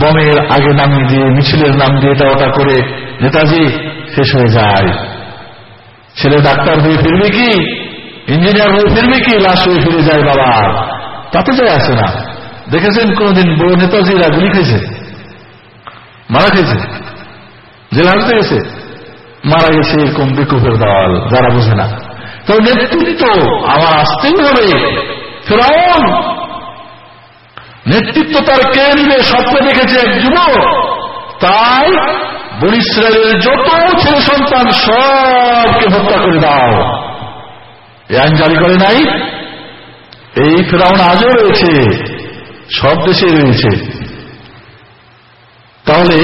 বমের আগে নামিয়ে দিয়ে, মিছিলের নাম দিয়ে এটা ওটা করে নেতাজি শেষ হয়ে যায়। ছেলে ডাক্তার হয়ে ফিরবে কি? ইঞ্জিনিয়ার হয়ে ফিরবে কি? লাশ হয়ে ফিরে যায় বাবা। তাতে যায় আসে না। দেখেছেন কোনদিন বড় নেতাজিরা গুলি খেয়েছে মারা খেয়েছে? জেল হাসতে গেছে? মারা গেছে এরকম বিকুফের দল, যারা বোঝে না। তো নেতৃত্ব আমার আসতেই হবে। ফেরাউন, নেতৃত্ব তার কে নিবে? স্বপ্নে দেখেছে এক যুবক। তাই বরিশ্রের যত ছেলে সন্তান সবকে হত্যা করে দাও। এ আইন জারি করে নাই। এই ফেরাউন আজও রয়েছে, সব দেশে রয়েছে। তাহলে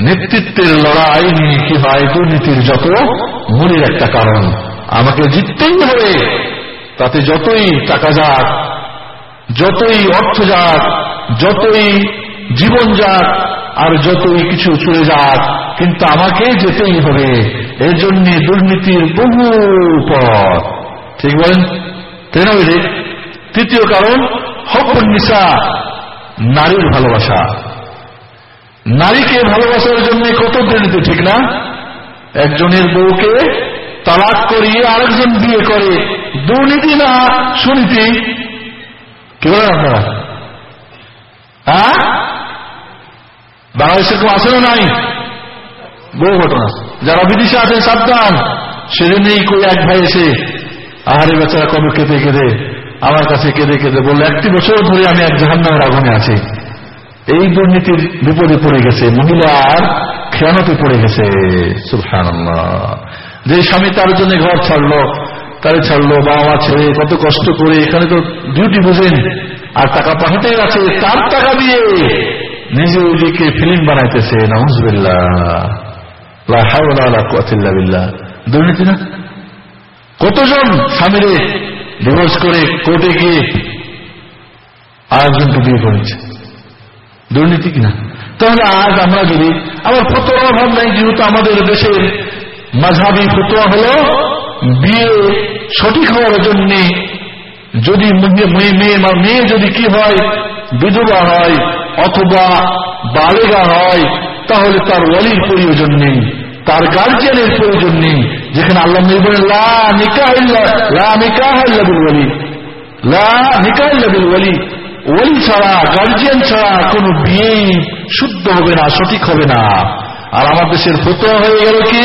নেতৃত্বের লড়াই নিয়ে কি হয়? দুর্নীতির যত মূলের একটা কারণ। আমাকে জিততেই হবে। তাতে যতই টাকা যাক, যতই অর্থ যাক, যতই জীবন যাক, আর যতই কিছু চলে যাক, কিন্তু আমাকে যেতেই হবে। এর জন্য দুর্নীতির বহু পথ। ঠিক বলেন? তাই তৃতীয় কারণ নিশা নারীর ভালোবাসা। নারীকে ভালোবাসার জন্য কত দুর্নীতি, ঠিক না? একজনের বউকে তালাক করিয়ে আরেকজন বিয়ে করে। দুর্নীতি না, সুনীতি? কি বলেন আপনারা? হ্যাঁ? বাংলাদেশের কেউ আছে নাই? বহু ঘটনা যারা বিদেশে আছেন, সাবধান। সেজন্যই কই এক ভাই এসে আহারে বেচারা কবে কেঁদে কেঁদে, আমার কাছে কেঁদে কেঁদে বলল, একটি বছর ধরে আমি এক জাহান্নামের আগুনে আছি। এই দুর্নীতির বিপদে পড়ে গেছে। মহিলার খেয়ানতে পড়ে গেছে। সুফান যে স্বামী তার জন্য ঘর ছাড়লো, তারে ছাড়লো বাবা মা ছেড়ে, কত কষ্ট করে, এখানে তো ডিউটি বুঝেন। আর টাকা পাঠাতে আছে, তার টাকা দিয়ে নিজে ওইদিকে ফিল্ম বানাইতেছে নামুজবিল্লাহ দুর্নীতি না? কতজন স্বামীরে ডিভোর্স করে কোর্টে গিয়ে আরেকজনকে বিয়ে করেছে? দুর্নীতি কিনা তাহলে আজ আমরা যদি আবার ফতোয়া ভাব নাই যেহেতু আমাদের দেশের মাঝাবি ফতোয়া হল বিয়ে সঠিক হওয়ার জন্য যদি মেয়ে মেয়ে যদি কি হয়, বিধবা হয় অথবা বালেগা হয়, তাহলে তার ওয়ালির প্রয়োজন নেই, তার গার্জিয়ানের প্রয়োজন নেই, যেখানে আল্লাহ লা লা লা ছাড়া গার্জিয়ান ছাড়া কোন বিয়েই শুদ্ধ হবে না, সঠিক হবে না। আর আমার দেশের ফতোয়া হয়ে গেল কি?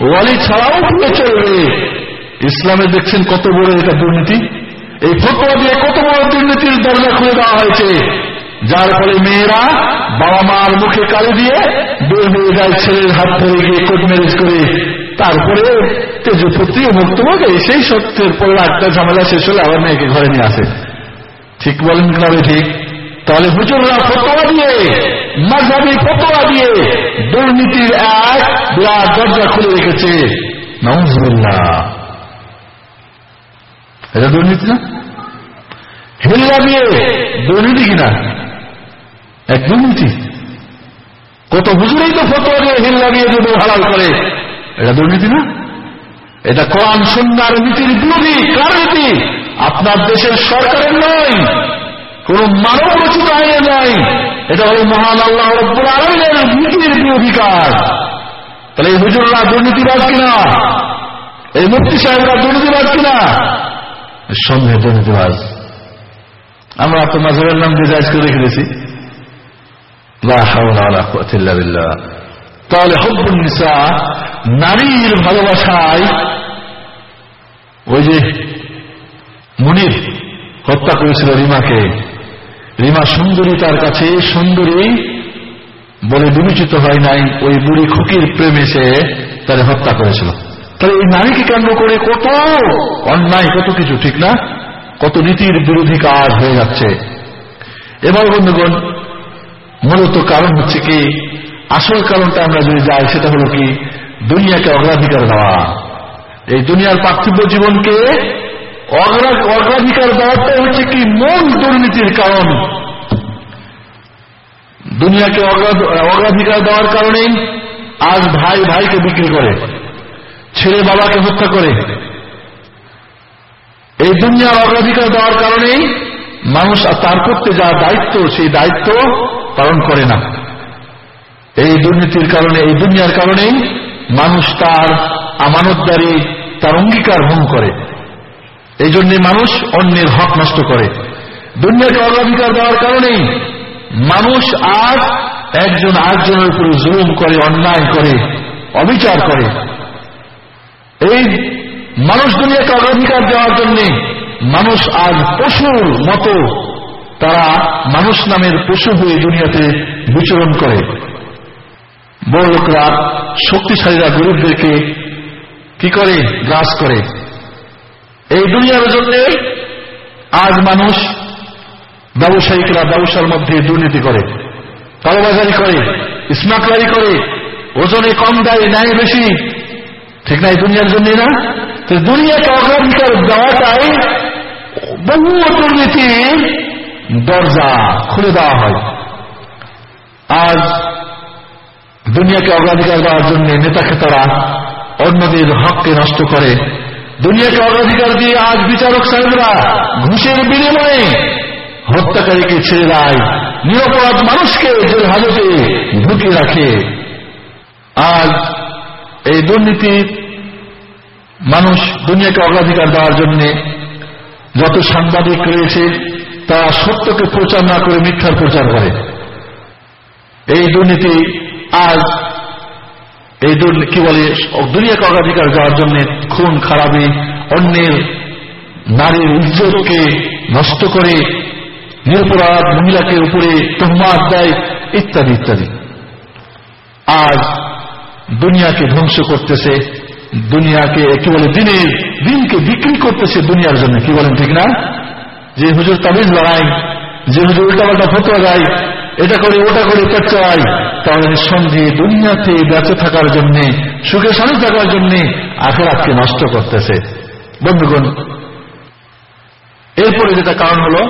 ওয়ালি ছাড়াও বিয়ে চলবে। ইসলামে দেখছেন কত বড় এটা দুর্নীতি? এই ফতোয়া দিয়ে কত বড় দুর্নীতির দরজা খুলে দেওয়া হয়েছে। যার ফলে মেয়েরা বাবা মার মুখে কালি দিয়ে বের হয়ে যায় ছেলের হাত ধরে গিয়ে কোর্ট ম্যারেজ করে। তারপরে তেজপুত্রী মুক্তভাগ সেই সত্যের পরে একটা ঝামেলা শেষ হলে আবার মেয়েকে ঘরে নিয়ে আসে। ঠিক বলেন কিনা ঠিক? তাহলে হুজুররা ফতোয়া দিয়ে মাঝাবি ফতোয়া দিয়ে দুর্নীতির এক বিরাট দরজা খুলে রেখেছে। এটা দুর্নীতি না? হেল্লা দিয়ে দুর্নীতি কিনা? এক দুর্নীতি। কত হুজুরেই তো ফতোয়া দিয়ে হেল্লা দিয়ে দেবো হালাল করে। এটা দুর্নীতি না? এটা কোরআন সুন্দর নীতির বিরোধী, কার নীতি? আপনার দেশের সরকারের নয়। কোন মানব রচিত আইনে নাই। এটা হল মহান আল্লাহ রব্বুল আলমের নীতির অধিকার। তাহলে এই হুজুররা দুর্নীতিবাদ কিনা? এই মুক্তি সাহেবরা দুর্নীতিবাদ কিনা? সন্দেহ দুর্নীতিবাজ। আমরা তো মাঝের নাম ডিজাইজ করে রেখে দিয়েছি। তাহলে হব্বুল নিসা, নারীর ভালোবাসায় ওই যে মুনির হত্যা করেছিল রিমাকে। রিমা সুন্দরী তার কাছে, সুন্দরী বলে বিবেচিত হয় নাই, ওই বুড়ি খুকির প্রেমে সে তারে হত্যা করেছিল। তাহলে এই নারীকে কেন্দ্র করে কত অন্যায়, কত কিছু, ঠিক না? কত নীতির বিরোধী কাজ হয়ে যাচ্ছে। এবার বন্ধুগণ, মূলত কারণ হচ্ছে কি, আসল কারণটা আমরা যদি যাই, সেটা হলো কি, দুনিয়াকে অগ্রাধিকার দেওয়া। এই দুনিয়ার পার্থিব জীবনকে অগ্রাধিকার দেওয়াটা হচ্ছে কি মূল দুর্নীতির কারণ। দুনিয়াকে অগ্রাধিকার দেওয়ার কারণেই আজ ভাই ভাইকে বিক্রি করে, ছেলে বাবাকে হত্যা করে। এই দুনিয়ার অগ্রাধিকার দেওয়ার কারণেই মানুষ তার করতে যা দায়িত্ব, সেই দায়িত্ব পালন করে না। এই দুর্নীতির কারণে এই দুনিয়ার কারণেই মানুষ তার আমানতদারি, তার অঙ্গীকার ভঙ্গ করে। এই জন্য মানুষ অন্যের হক নষ্ট করে। দুনিয়াকে অগ্রাধিকার দেওয়ার কারণেই মানুষ আর একজন আরেকজনের উপরে জুলুম করে, অন্যায় করে, অবিচার করে। এই মানুষ দুনিয়াকে অগ্রাধিকার দেওয়ার জন্য মানুষ আজ পশুর মতো তারা মানুষ নামের পশু হয়ে দুনিয়াতে বিচরণ করে। বড় লোকরা শক্তিশালীরা গরিবদেরকে কি করে? গ্রাস করে। এই দুনিয়ার জন্য আজ মানুষ ব্যবসায়িকরা ব্যবসার মধ্যে দুর্নীতি করে কালোবাজারি করে স্মাকলারি করে, ওজনে কম দেয়, ন্যায় বেশি। ঠিক না এই দুনিয়ার জন্য না? তো দুনিয়াকে অগ্রাধিকার দেওয়াটাই বহু দুর্নীতির দরজা খুলে দেওয়া হয়। আজ দুনিয়াকে অগ্রাধিকার দেওয়ার জন্য নেতা খেতারা অন্যদের হককে নষ্ট করে দুনিয়াকে অগ্রাধিকার দিয়ে আজ বিচারক সাহেবরা ঘুষের বিনিময়ে হত্যাকারীকে ছেড়ে দেয়। নিরপরাধ মানুষকে জেল হাজতে ঢুকিয়ে রাখে। আজ এই দুর্নীতি মানুষ দুনিয়াকে অগ্রাধিকার দেওয়ার জন্য যত সাংবাদিক রয়েছে, তারা সত্যকে প্রচার না করে মিথ্যার প্রচার করে। এই দুর্নীতি আজ এই কি বলে দুনিয়াকে অগ্রাধিকার যাওয়ার জন্য খুন, খারাপি, অন্যের নারীর ইজ্জতকে নষ্ট করে নিরপরাধ মহিলাকে উপরে তোহমাত দেয়, ইত্যাদি ইত্যাদি। আজ দুনিয়াকে ধ্বংস করতেছে, দুনিয়াকে, কি বলে, দিনের, দিনকে বিক্রি করতেছে দুনিয়ার জন্য, কি বলেন ঠিক না? যে হুজুর তাবিজ লড়াই, যে হুজুর উল্টাপাল্টা ফটোয়া যায় এটা করে, ওটা করে চাই তাহলে সঙ্গে দুনিয়াতে বেঁচে থাকার জন্য, সুখে শান্তি থাকার জন্য আখেরাতকে নষ্ট করতেছে। বন্ধুগণ, এরপরে যেটা কারণ হলো,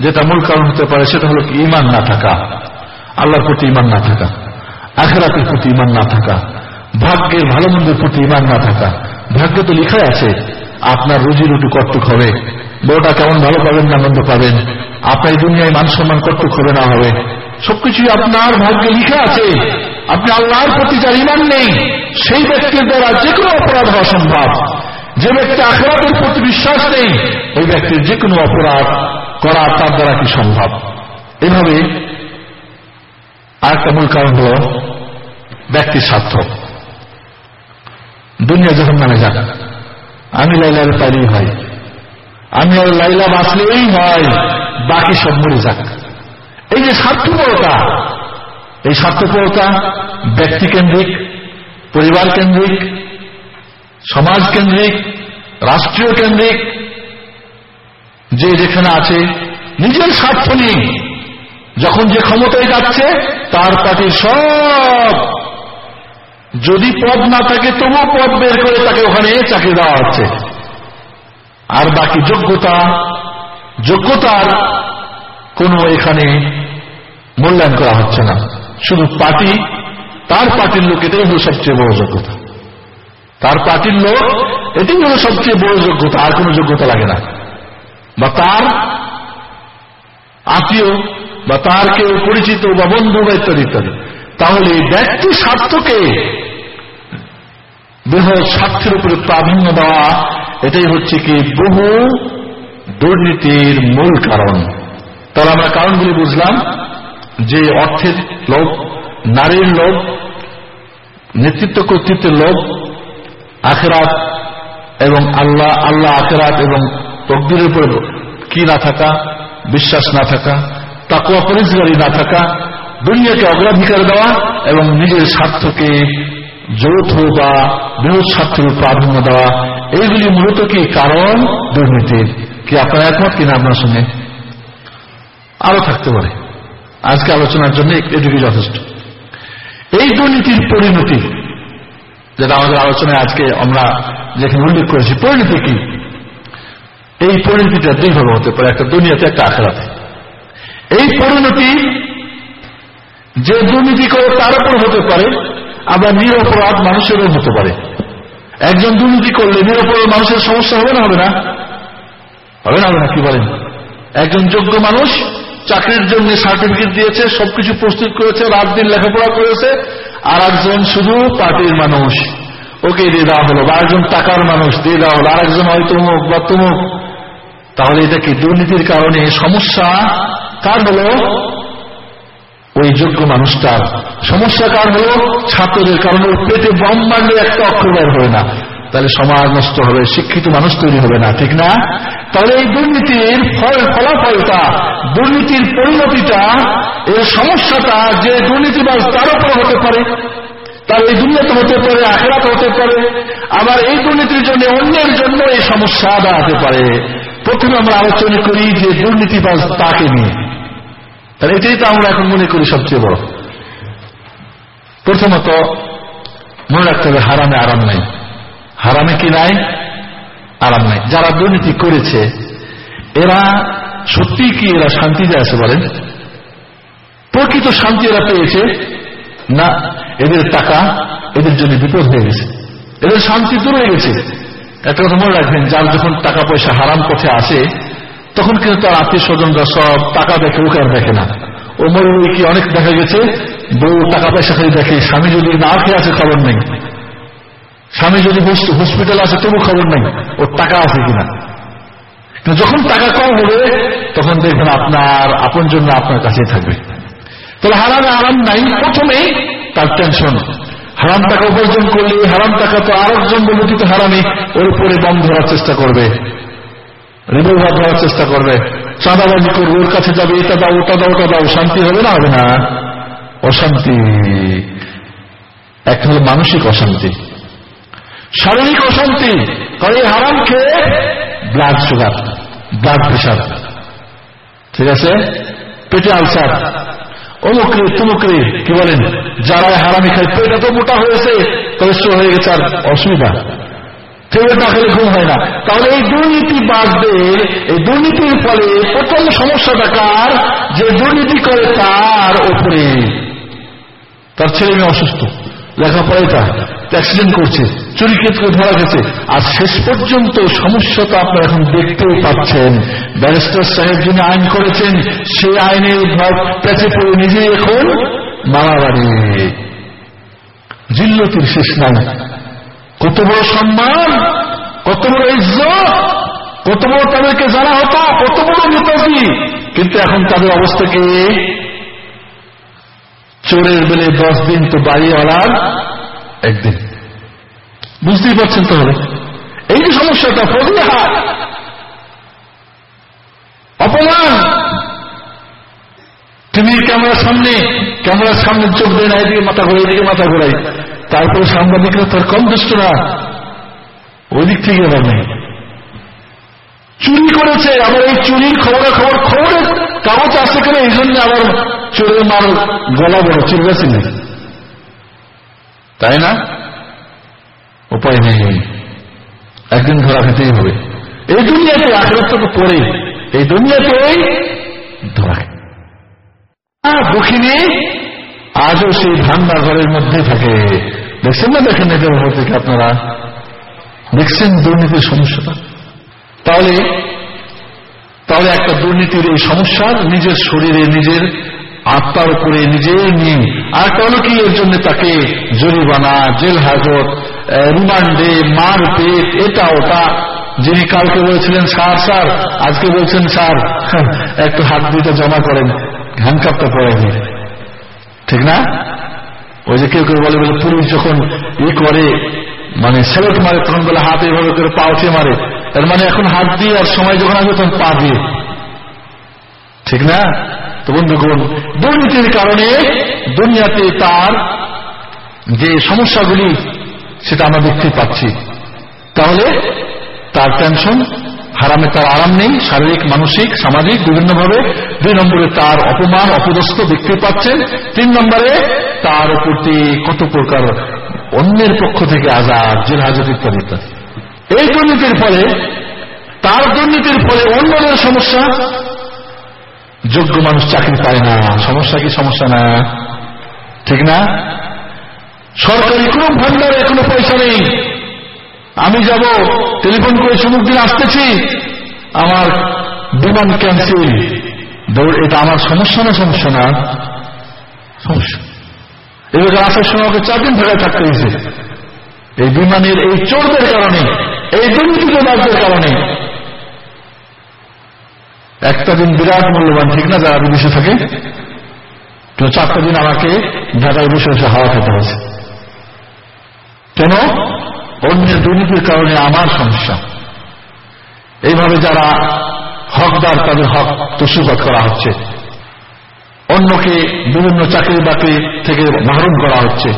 যেটা মূল কারণ হতে পারে, সেটা হলো ইমান না থাকা। আল্লাহর প্রতি ইমান না থাকা। আখেরাতের প্রতি ইমান না থাকা। ভাগ্যের ভালো মন্দের প্রতি ইমান না থাকা। ভাগ্য তো লিখাই আছে, আপনার রুজি রুটি কর্তক হবে? বউটা কেমন ভালো পাবেন না মন্দ পাবেন? আপনার দুনিয়ায় মান সম্মান কর্তক হবে না হবে? সবকিছুই আপনার ভাগ্যে লিখে আছে। আপনি আল্লাহর প্রতি যার ইমান নেই, সেই ব্যক্তির দ্বারা যে কোনো অপরাধ হওয়া সম্ভব। যে ব্যক্তি আখরাতের প্রতি বিশ্বাস নেই, ওই ব্যক্তির যে কোনো অপরাধ করা তার দ্বারা কি সম্ভব? এভাবে আরেকটা মূল কারণ হল ব্যক্তির স্বার্থ। দুনিয়া যখন নামে যাক, আমি লাইলার পাইলেই হয়। আমি আর লাইলা বাঁচলেই হয়। বাকি সব মরে যাক। এই যে স্বার্থপরতা, এই স্বার্থপরতা ব্যক্তিকেন্দ্রিক পরিবার কেন্দ্রিক সমাজ কেন্দ্রিক রাষ্ট্রীয় কেন্দ্রিক যে যেখানে আছে, নিজের স্বার্থ নেই যখন যে ক্ষমতায় যাচ্ছে, তার পার্টির সব, যদি পদ না থাকে তবু পদ বের করে তাকে ওখানে চাকরি দেওয়া হচ্ছে। আর বাকি যোগ্যতা যোগ্যতার কোনো এখানে মূল্যায়ন করা হচ্ছে না। শুধু পার্টি, তার পার্টির লোক এটাই হল সবচেয়ে বড় যোগ্যতা। তার পার্টির লোক এটাই হল সবচেয়ে বড় যোগ্যতা, আর কোনো যোগ্যতা লাগে না। বা তার আত্মীয়, বা তার কেউ পরিচিত, বা বন্ধু, বা ইত্যাদি ইত্যাদি। তাহলে ব্যক্তি স্বার্থকে বৃহৎ স্বার্থের উপরে প্রাধান্য দেওয়া, এটাই হচ্ছে কি বহু দুর্নীতির মূল কারণ। তাহলে আমরা কারণগুলি বুঝলাম, যে অর্থের লোভ, নারীর লোভ, নেতৃত্ব কর্তৃত্বের লোভ, আখেরাত এবং আল্লাহ আল্লাহ আখেরাত এবং তকদিরের উপরে কি না থাকা, বিশ্বাস না থাকা তাকে অপরিজগারি না থাকা, দুনিয়াকে অগ্রাধিকার দেওয়া এবং নিজের স্বার্থকে যৌথ বা বৃহৎ স্বার্থের প্রাধান্য দেওয়া, এইগুলি মূলত কি? কারণ দুর্নীতির। কি আপনার একমত কিনা আপনার সঙ্গে? আরও থাকতে পারে। আজকে আলোচনার জন্য এটুকুই যথেষ্ট। এই দুর্নীতির পরিণতি, যেটা আমাদের আলোচনায় আজকে আমরা যেখানে উল্লেখ করেছি, পরিণতি কি? এই পরিণতিটা দুইভাবে হতে পারে একটা দুনিয়াতে, একটা আখেরাতে। এই পরিণতি যে দুর্নীতি করে তার উপর হতে পারে, আবার নিরপরাধ মানুষেরও হতে পারে। একজন দুর্নীতি করলে নিরপরাধ মানুষের সমস্যা হবে না হবে না? হবে না হবে না কি বলেন? একজন যোগ্য মানুষ চাকরির জন্য সার্টিফিকেট দিয়েছে, সবকিছু প্রস্তুত করেছে, রাত দিন লেখাপড়া করেছে আর একজন শুধু পার্টির মানুষ। ওকে দিয়ে দেওয়া হলো, বা একজন টাকার মানুষ দিয়ে দেওয়া হলো আর একজন হয়তো মুখ বা তুমুক। তাহলে এটা কি দুর্নীতির কারণে সমস্যা? কার হলো, ওই যোগ্য মানুষটার সমস্যা কার হলো, ছাত্রদের কারণে পেটে বম মারলে একটা অক্ষর হয় না। তাহলে সমাজ নষ্ট হবে, শিক্ষিত মানুষ তৈরি হবে না, ঠিক না? তাহলে এই দুর্নীতির ফল, ফলাফলটা, দুর্নীতির পরিণতিটা এর সমস্যাটা যে দুর্নীতিবাজ তার উপর হতে পারে, তার এই দুনিয়াতে হতে পারে, আখেরাত হতে পারে, আবার এই দুর্নীতির জন্য অন্যের জন্য এই সমস্যা দাঁড়াতে পারে। প্রথমে আমরা আলোচনা করি যে দুর্নীতিবাজ তাকে নিয়ে। তাহলে এটাই তো আমরা এখন মনে করি সবচেয়ে বড়। প্রথমত, মনে রাখতে হবে হারামে আরাম নাই। হারামে কি নাই? আরাম নাই। যারা দুর্নীতি করেছে, এরা সত্যি কি এরা শান্তিতে আছে বলেন? প্রকৃত শান্তি এরা পেয়েছে? না, এদের টাকা এদের জন্য বিপদ হয়ে গেছে। এদের শান্তি দূর হয়ে গেছে। একটা কথা মনে রাখবেন, যার যখন টাকা পয়সা হারাম পথে আসে, তখন কিন্তু তার আত্মীয় স্বজনরা সব টাকা দেখে ওকে আর দেখে না। ও মনে কি অনেক দেখা গেছে, বউ টাকা পয়সা খালি দেখে, স্বামী যদি না খেয়ে আছে, খবর নেই। স্বামী যদি হসপিটাল আছে, তবু খবর নেই, ওর টাকা আছে কিনা? যখন টাকা কম হবে, তখন দেখবেন আপনার, আপন জন্য আপনার কাছেই থাকবে। তাহলে হারামে আরাম নাই। প্রথমেই তার টেনশন হারাম টাকা উপার্জন করলে, হারাম টাকা তো আরেকজন বলতে তো হারামি ওর উপরে বন্ধ ধরার চেষ্টা করবে। রিভলভার ধরার চেষ্টা করবে। চাঁদাবাজি করবে, ওর কাছে যাবে, এটা দাও, ওটা দাও ওটা দাও, শান্তি হবে না হবে না? অশান্তি। একটা হলো মানসিক অশান্তি। শারীরিক অশান্তি কারণ এই হারাম খেয়ে ব্লাড সুগার ব্লাড প্রেশার ঠিক আছে? পেটে আলসার। অমুকরে, তুমুকরে, কি বলেন? যারা হারামি খায়, পেট এত মোটা হয়েছে কলেস্ট্রল হয়ে গেছে আর অসুবিধা। না খেলে ঘুম হয় না। তাহলে এই দুর্নীতি বাসদের এই দুর্নীতির ফলে প্রথম সমস্যাটা কার? যে দুর্নীতি করে তার ওপরে তার ছেলে মেয়ে অসুস্থ। লেখাপড়াই তার অ্যাক্সিডেন্ট করছে। চুরি ক্ষেত্রে ধরা গেছে। আর শেষ পর্যন্ত সমস্যা তো আপনারা এখন দেখতেও পাচ্ছেন। ব্যারিস্টার সাহেব যিনি আইন করেছেন, সেই আইনের পেঁচে পড়ে নিজেই এখন মারাবাড়ি জিল্লতির শেষ নাই। কত বড় সম্মান, কত বড় ইজ্জত, কত বড় তাদেরকে জানা হতো কত বড় নেতাজি। কিন্তু এখন তাদের অবস্থা কি? চোরের বেলে দশ দিন তো বাড়ি বাড়িওয়ালার একদিন। বুঝতেই পারছেন তাহলে? এই যে সমস্যাটা ফজলাহাত অপমান। টিভির ক্যামেরার সামনে ক্যামেরার সামনে চোখ দেয় না, এদিকে মাথা ঘোরাই এদিকে মাথা ঘোরাই তারপরে সাংবাদিকরা তার কম দুষ্ট না ওই দিক থেকে এবার নেই চুরি করেছে, আবার এই চুরির খবরে খবর খবরের কাগজ আসে কেন, এই জন্য আবার চোরের মার গলা বড় চিল্লাছি নেই তাই না? উপায় নেই। একদিন ধরা খেতেই হবে। এই দুনিয়াতে আখেরাত পরে এই দুনিয়াতেই ধরা। দুঃখিনী আজও সেই ভান্ডার ঘরের মধ্যে থাকে। দেখছেন না, দেখেন এদের উপর থেকে আপনারা? দেখছেন দুর্নীতির সমস্যাটা? তাহলে তাহলে একটা দুর্নীতির এই সমস্যার নিজের শরীরে, নিজের আত্মার উপরে নিজেই নিন। আর কেন কি এর জন্য তাকে জরিমানা, জেল হাজত রিমান্ডে মার পেট এটা ওটা। যিনি কালকে বলেছিলেন, স্যার স্যার, আজকে বলছেন, স্যার, একটু হাত দুইটা জমা করেন হ্যান্ডকাপটা পরে ঠিক না? ওই যে কেউ কেউ বলে বলে, পুলিশ যখন ই করে মানে সেলট মারে, তখন বলে, হাত এভাবে করে পাউচে মারে। তার মানে এখন হাত দিয়ে আর সময় যখন আসবে, তখন পা দিয়ে। ঠিক না? তো বন্ধুগণ, দুর্নীতির কারণে দুনিয়াতে তার যে সমস্যাগুলি, সেটা আমরা দেখতে পাচ্ছি। তাহলে তার টেনশন হারামে তার আরাম নেই, শারীরিক, মানসিক, সামাজিক, বিভিন্নভাবে। দুই নম্বরে তার অপমান, অপদস্থ দেখতে পাচ্ছেন। তিন নম্বরে তার প্রতি কত প্রকার অন্যের পক্ষ থেকে আজাদ, জেল হাজত ইত্যাদি ইত্যাদি এই দুর্নীতির ফলে, তার দুর্নীতির ফলে অন্যদের সমস্যা যোগ্য মানুষ চাকরি পায় না। সমস্যা কি সমস্যা না? ঠিক না? সরকারি কোন ভান্ডারে কোনো পয়সা নেই। আমি যাব, টেলিফোন করে সমুখ দিন আসতেছি। আমার বিমান ক্যান্সেল। এটা আমার সমস্যা না সমস্যা না? সমস্যা। এবার আসার সময় আমাকে চার দিন ভাড়ায় থাকতে হয়েছে। এই বিমানের এই চোরদের কারণে, এই দুর্নীতিবাদদের কারণে একটা দিন বিরাট মূল্যবান ঠিক না, যারা বিদেশে থাকে? তো চারটা দিন আমাকে ঢাকায় বসে বসে হাওয়া খেতে হয়েছে। কেন? অন্যের দুর্নীতির কারণে আমার সমস্যা। এইভাবে যারা হকদার, তাদের হক তসুপাত করা হচ্ছে। অন্যকে বিভিন্ন চাকরি বাকরি থেকে মাহরুম করা হচ্ছে।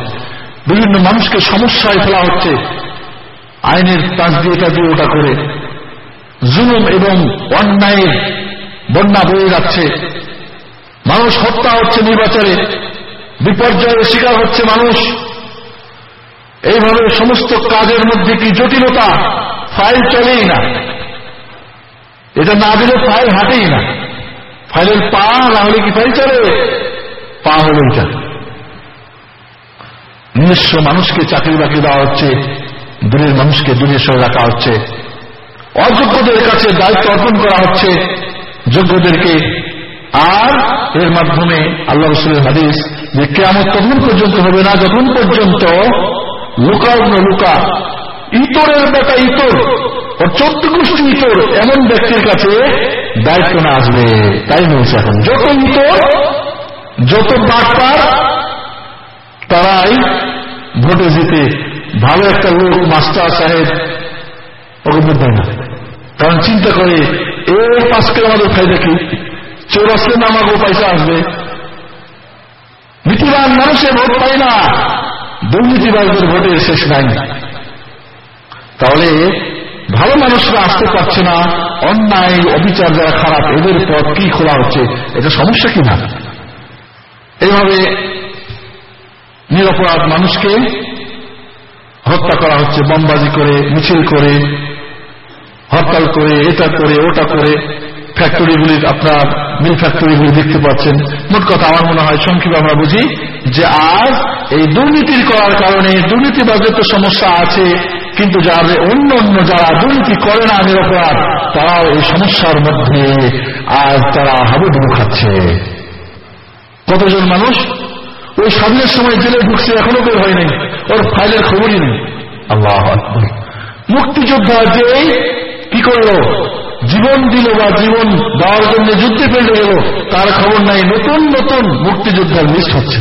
বিভিন্ন মানুষকে সমস্যায় ফেলা হচ্ছে। আইনের তাজ দিয়ে এটা দিয়ে ওটা করে। জুলুম এবং অন্যায়ের বন্যা বয়ে যাচ্ছে। মানুষ হত্যা হচ্ছে নির্বাচনে, বিপর্যয়ের শিকার হচ্ছে মানুষ। এইভাবে সমস্ত কাজের মধ্যে কি জটিলতা? ফাইল চলেই না। এটা না দিলে ফাইল হাঁটেই না। ফাইলের পা না হলে কি ফাইল চলে? পা হলে এটা নিজস্ব মানুষকে চাকরি বাকরি দেওয়া হচ্ছে, দূরের মানুষকে দূরের সঙ্গে রাখা হচ্ছে। অযোগ্যদের কাছে দায়িত্ব অর্পণ করা হচ্ছে। যোগ্যদেরকে আর এর মাধ্যমে আল্লাহ রসুলের হাদিস যে কেমন তখন পর্যন্ত হবে না, যখন পর্যন্ত লুকা লুকা ইতরের বেটা ইতর ও চোদ্দ ইতর এমন ব্যক্তির কাছে দায়িত্ব না আসবে। তাই বলছে এখন। যত ইতর, যত বাটপার, তারাই ভোটে জিতে। ভালো একটা লোক, মাস্টার সাহেব, ওকে না। কারণ চিন্তা করে এ পাশ করে আমাদের ফায়দা কি চোর আসলে না আমাকে পয়সা আসবে। নীতিবান মানুষের ভোট পায় না, দুর্নীতিবাজদের ভোটের শেষ নাই। তাহলে ভালো মানুষরা আসতে পারছে না, অন্যায়, অবিচার যারা খারাপ, এদের পথ কি খোলা হচ্ছে, এটা সমস্যা কি না? এইভাবে নিরপরাধ মানুষকে হত্যা করা হচ্ছে, বমবাজি করে, মিছিল করে হরতাল করে, এটা করে, ওটা করে ফ্যাক্টরিগুলি আপনার মিল ফ্যাক্টরিগুলি দেখতে পাচ্ছেন। মোট কথা আমার মনে হয় সংক্ষেপে আমরা বুঝি যে আজ এই দুর্নীতির করার কারণে দুর্নীতিবাজের তো সমস্যা আছে, কিন্তু যাদের অন্য অন্য যারা দুর্নীতি করে না নিরপরাধ, তারাও এই সমস্যার মধ্যে আজ তারা হাবুডুবু খাচ্ছে। কতজন মানুষ ওই স্বাধীনের সময় জেলে ঢুকছে, এখনও বের হয়নি, ওর ফাইলের খবরই নেই। আল্লাহ মুক্তিযোদ্ধা যে কি করল? জীবন দিল বা জীবন দেওয়ার জন্য যুদ্ধে ফেলে গেল, তার খবর নাই। নতুন নতুন মুক্তিযোদ্ধার লিস্ট হচ্ছে।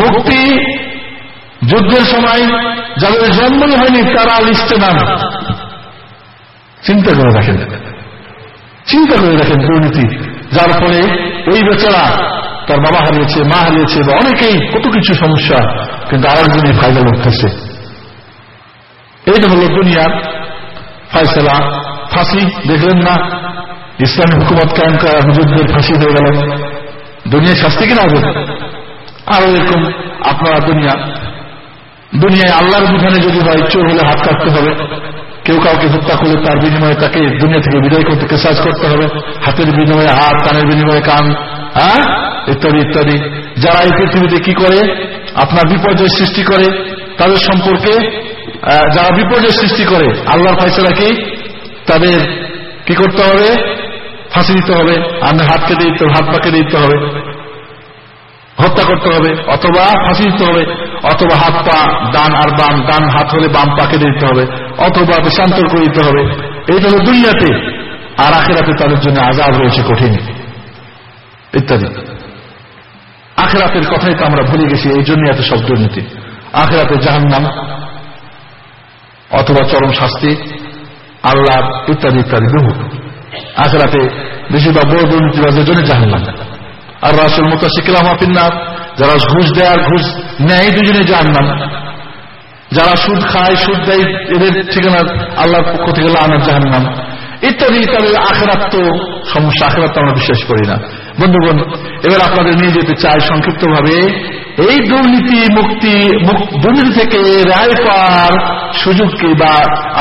মুক্তি যুদ্ধের সময় যাদের জন্মই হয়নি, তারা লিস্টে নাম। চিন্তা করে রাখেন চিন্তা করে দেখেন দুর্নীতি, যার ফলে ওই বেচারা তার বাবা হারিয়েছে, মা হারিয়েছে বা অনেকেই কত কিছু সমস্যা, কিন্তু আর একজনই ফায়দা উঠতেছে এইটা হল দুনিয়ার ফায়সলা ফাঁসি দেখলেন না। ইসলামী হুকুমত কায়ন করা হুজুরদের ফাঁসি হয়ে গেল। দুনিয়ায় শাস্তি কিনা হবে? আরও এরকম, আপনারা দুনিয়া দুনিয়ায় আল্লাহর বিধানে যদি হয়, চোর হলে হাত কাটতে হবে। কেউ কাউকে হত্যা করলে তার বিনিময়ে তাকে দুনিয়া থেকে বিদায় করতে, কেসাজ করতে হবে। হাতের বিনিময়ে হাত, কানের বিনিময়ে কান হ্যাঁ? ইত্যাদি ইত্যাদি। যারা এই পৃথিবীতে কি করে? আপনার বিপর্যয় সৃষ্টি করে, তাদের সম্পর্কে যারা বিপর্যয় সৃষ্টি করে, আল্লাহর ফয়সলা কি? তাদের কি করতে হবে? ফাঁসি দিতে হবে। আমি হাত কেটে দিতে হাত পা কেটে দিতে হবে। হত্যা করতে হবে, অথবা ফাঁসি দিতে হবে, অথবা হাত পা, ডান আর বাম, ডান হাত হলে বাম পা কেটে দিতে হবে, অথবা দেশান্তর করে দিতে হবে। এইটা হলো দুনিয়াতে, আর আখেরাতে তাদের জন্য আজাদ রয়েছে কঠিন। ইত্যাদি। আখেরাতের কথাই তো আমরা ভুলে গেছি, এই জন্য এত সব দুর্নীতি। আখেরাতে জাহান নাম অথবা চরম শাস্তি, আল্লাহ ইত্যাদি ইত্যাদি বহু আখেরাতে বেশিরভাগ বড় দুর্নীতিবাজের জন্য জাহান নাম আর রাসুল মতো শিখলাম আপিন্নাথ যারা ঘুষ দেয় আর ঘুষ নেয় দুজনে জাহান নাম যারা সুদ খায়, সুদ দেয়, এদের ঠিকানা আল্লাহর পক্ষ থেকে আনার জাহান নাম ইত্যাদি ইত্যাদি আখেরাত তো সমস্যা, আখেরাত আমরা বিশ্বাস করি না। বন্ধুগণ, এবার আপনাদের নিয়ে যেতে চাই সংক্ষিপ্ত ভাবে এই দুর্নীতি মুক্তি দুর্নীতি থেকে রায় পাওয়ার সুযোগ কি বা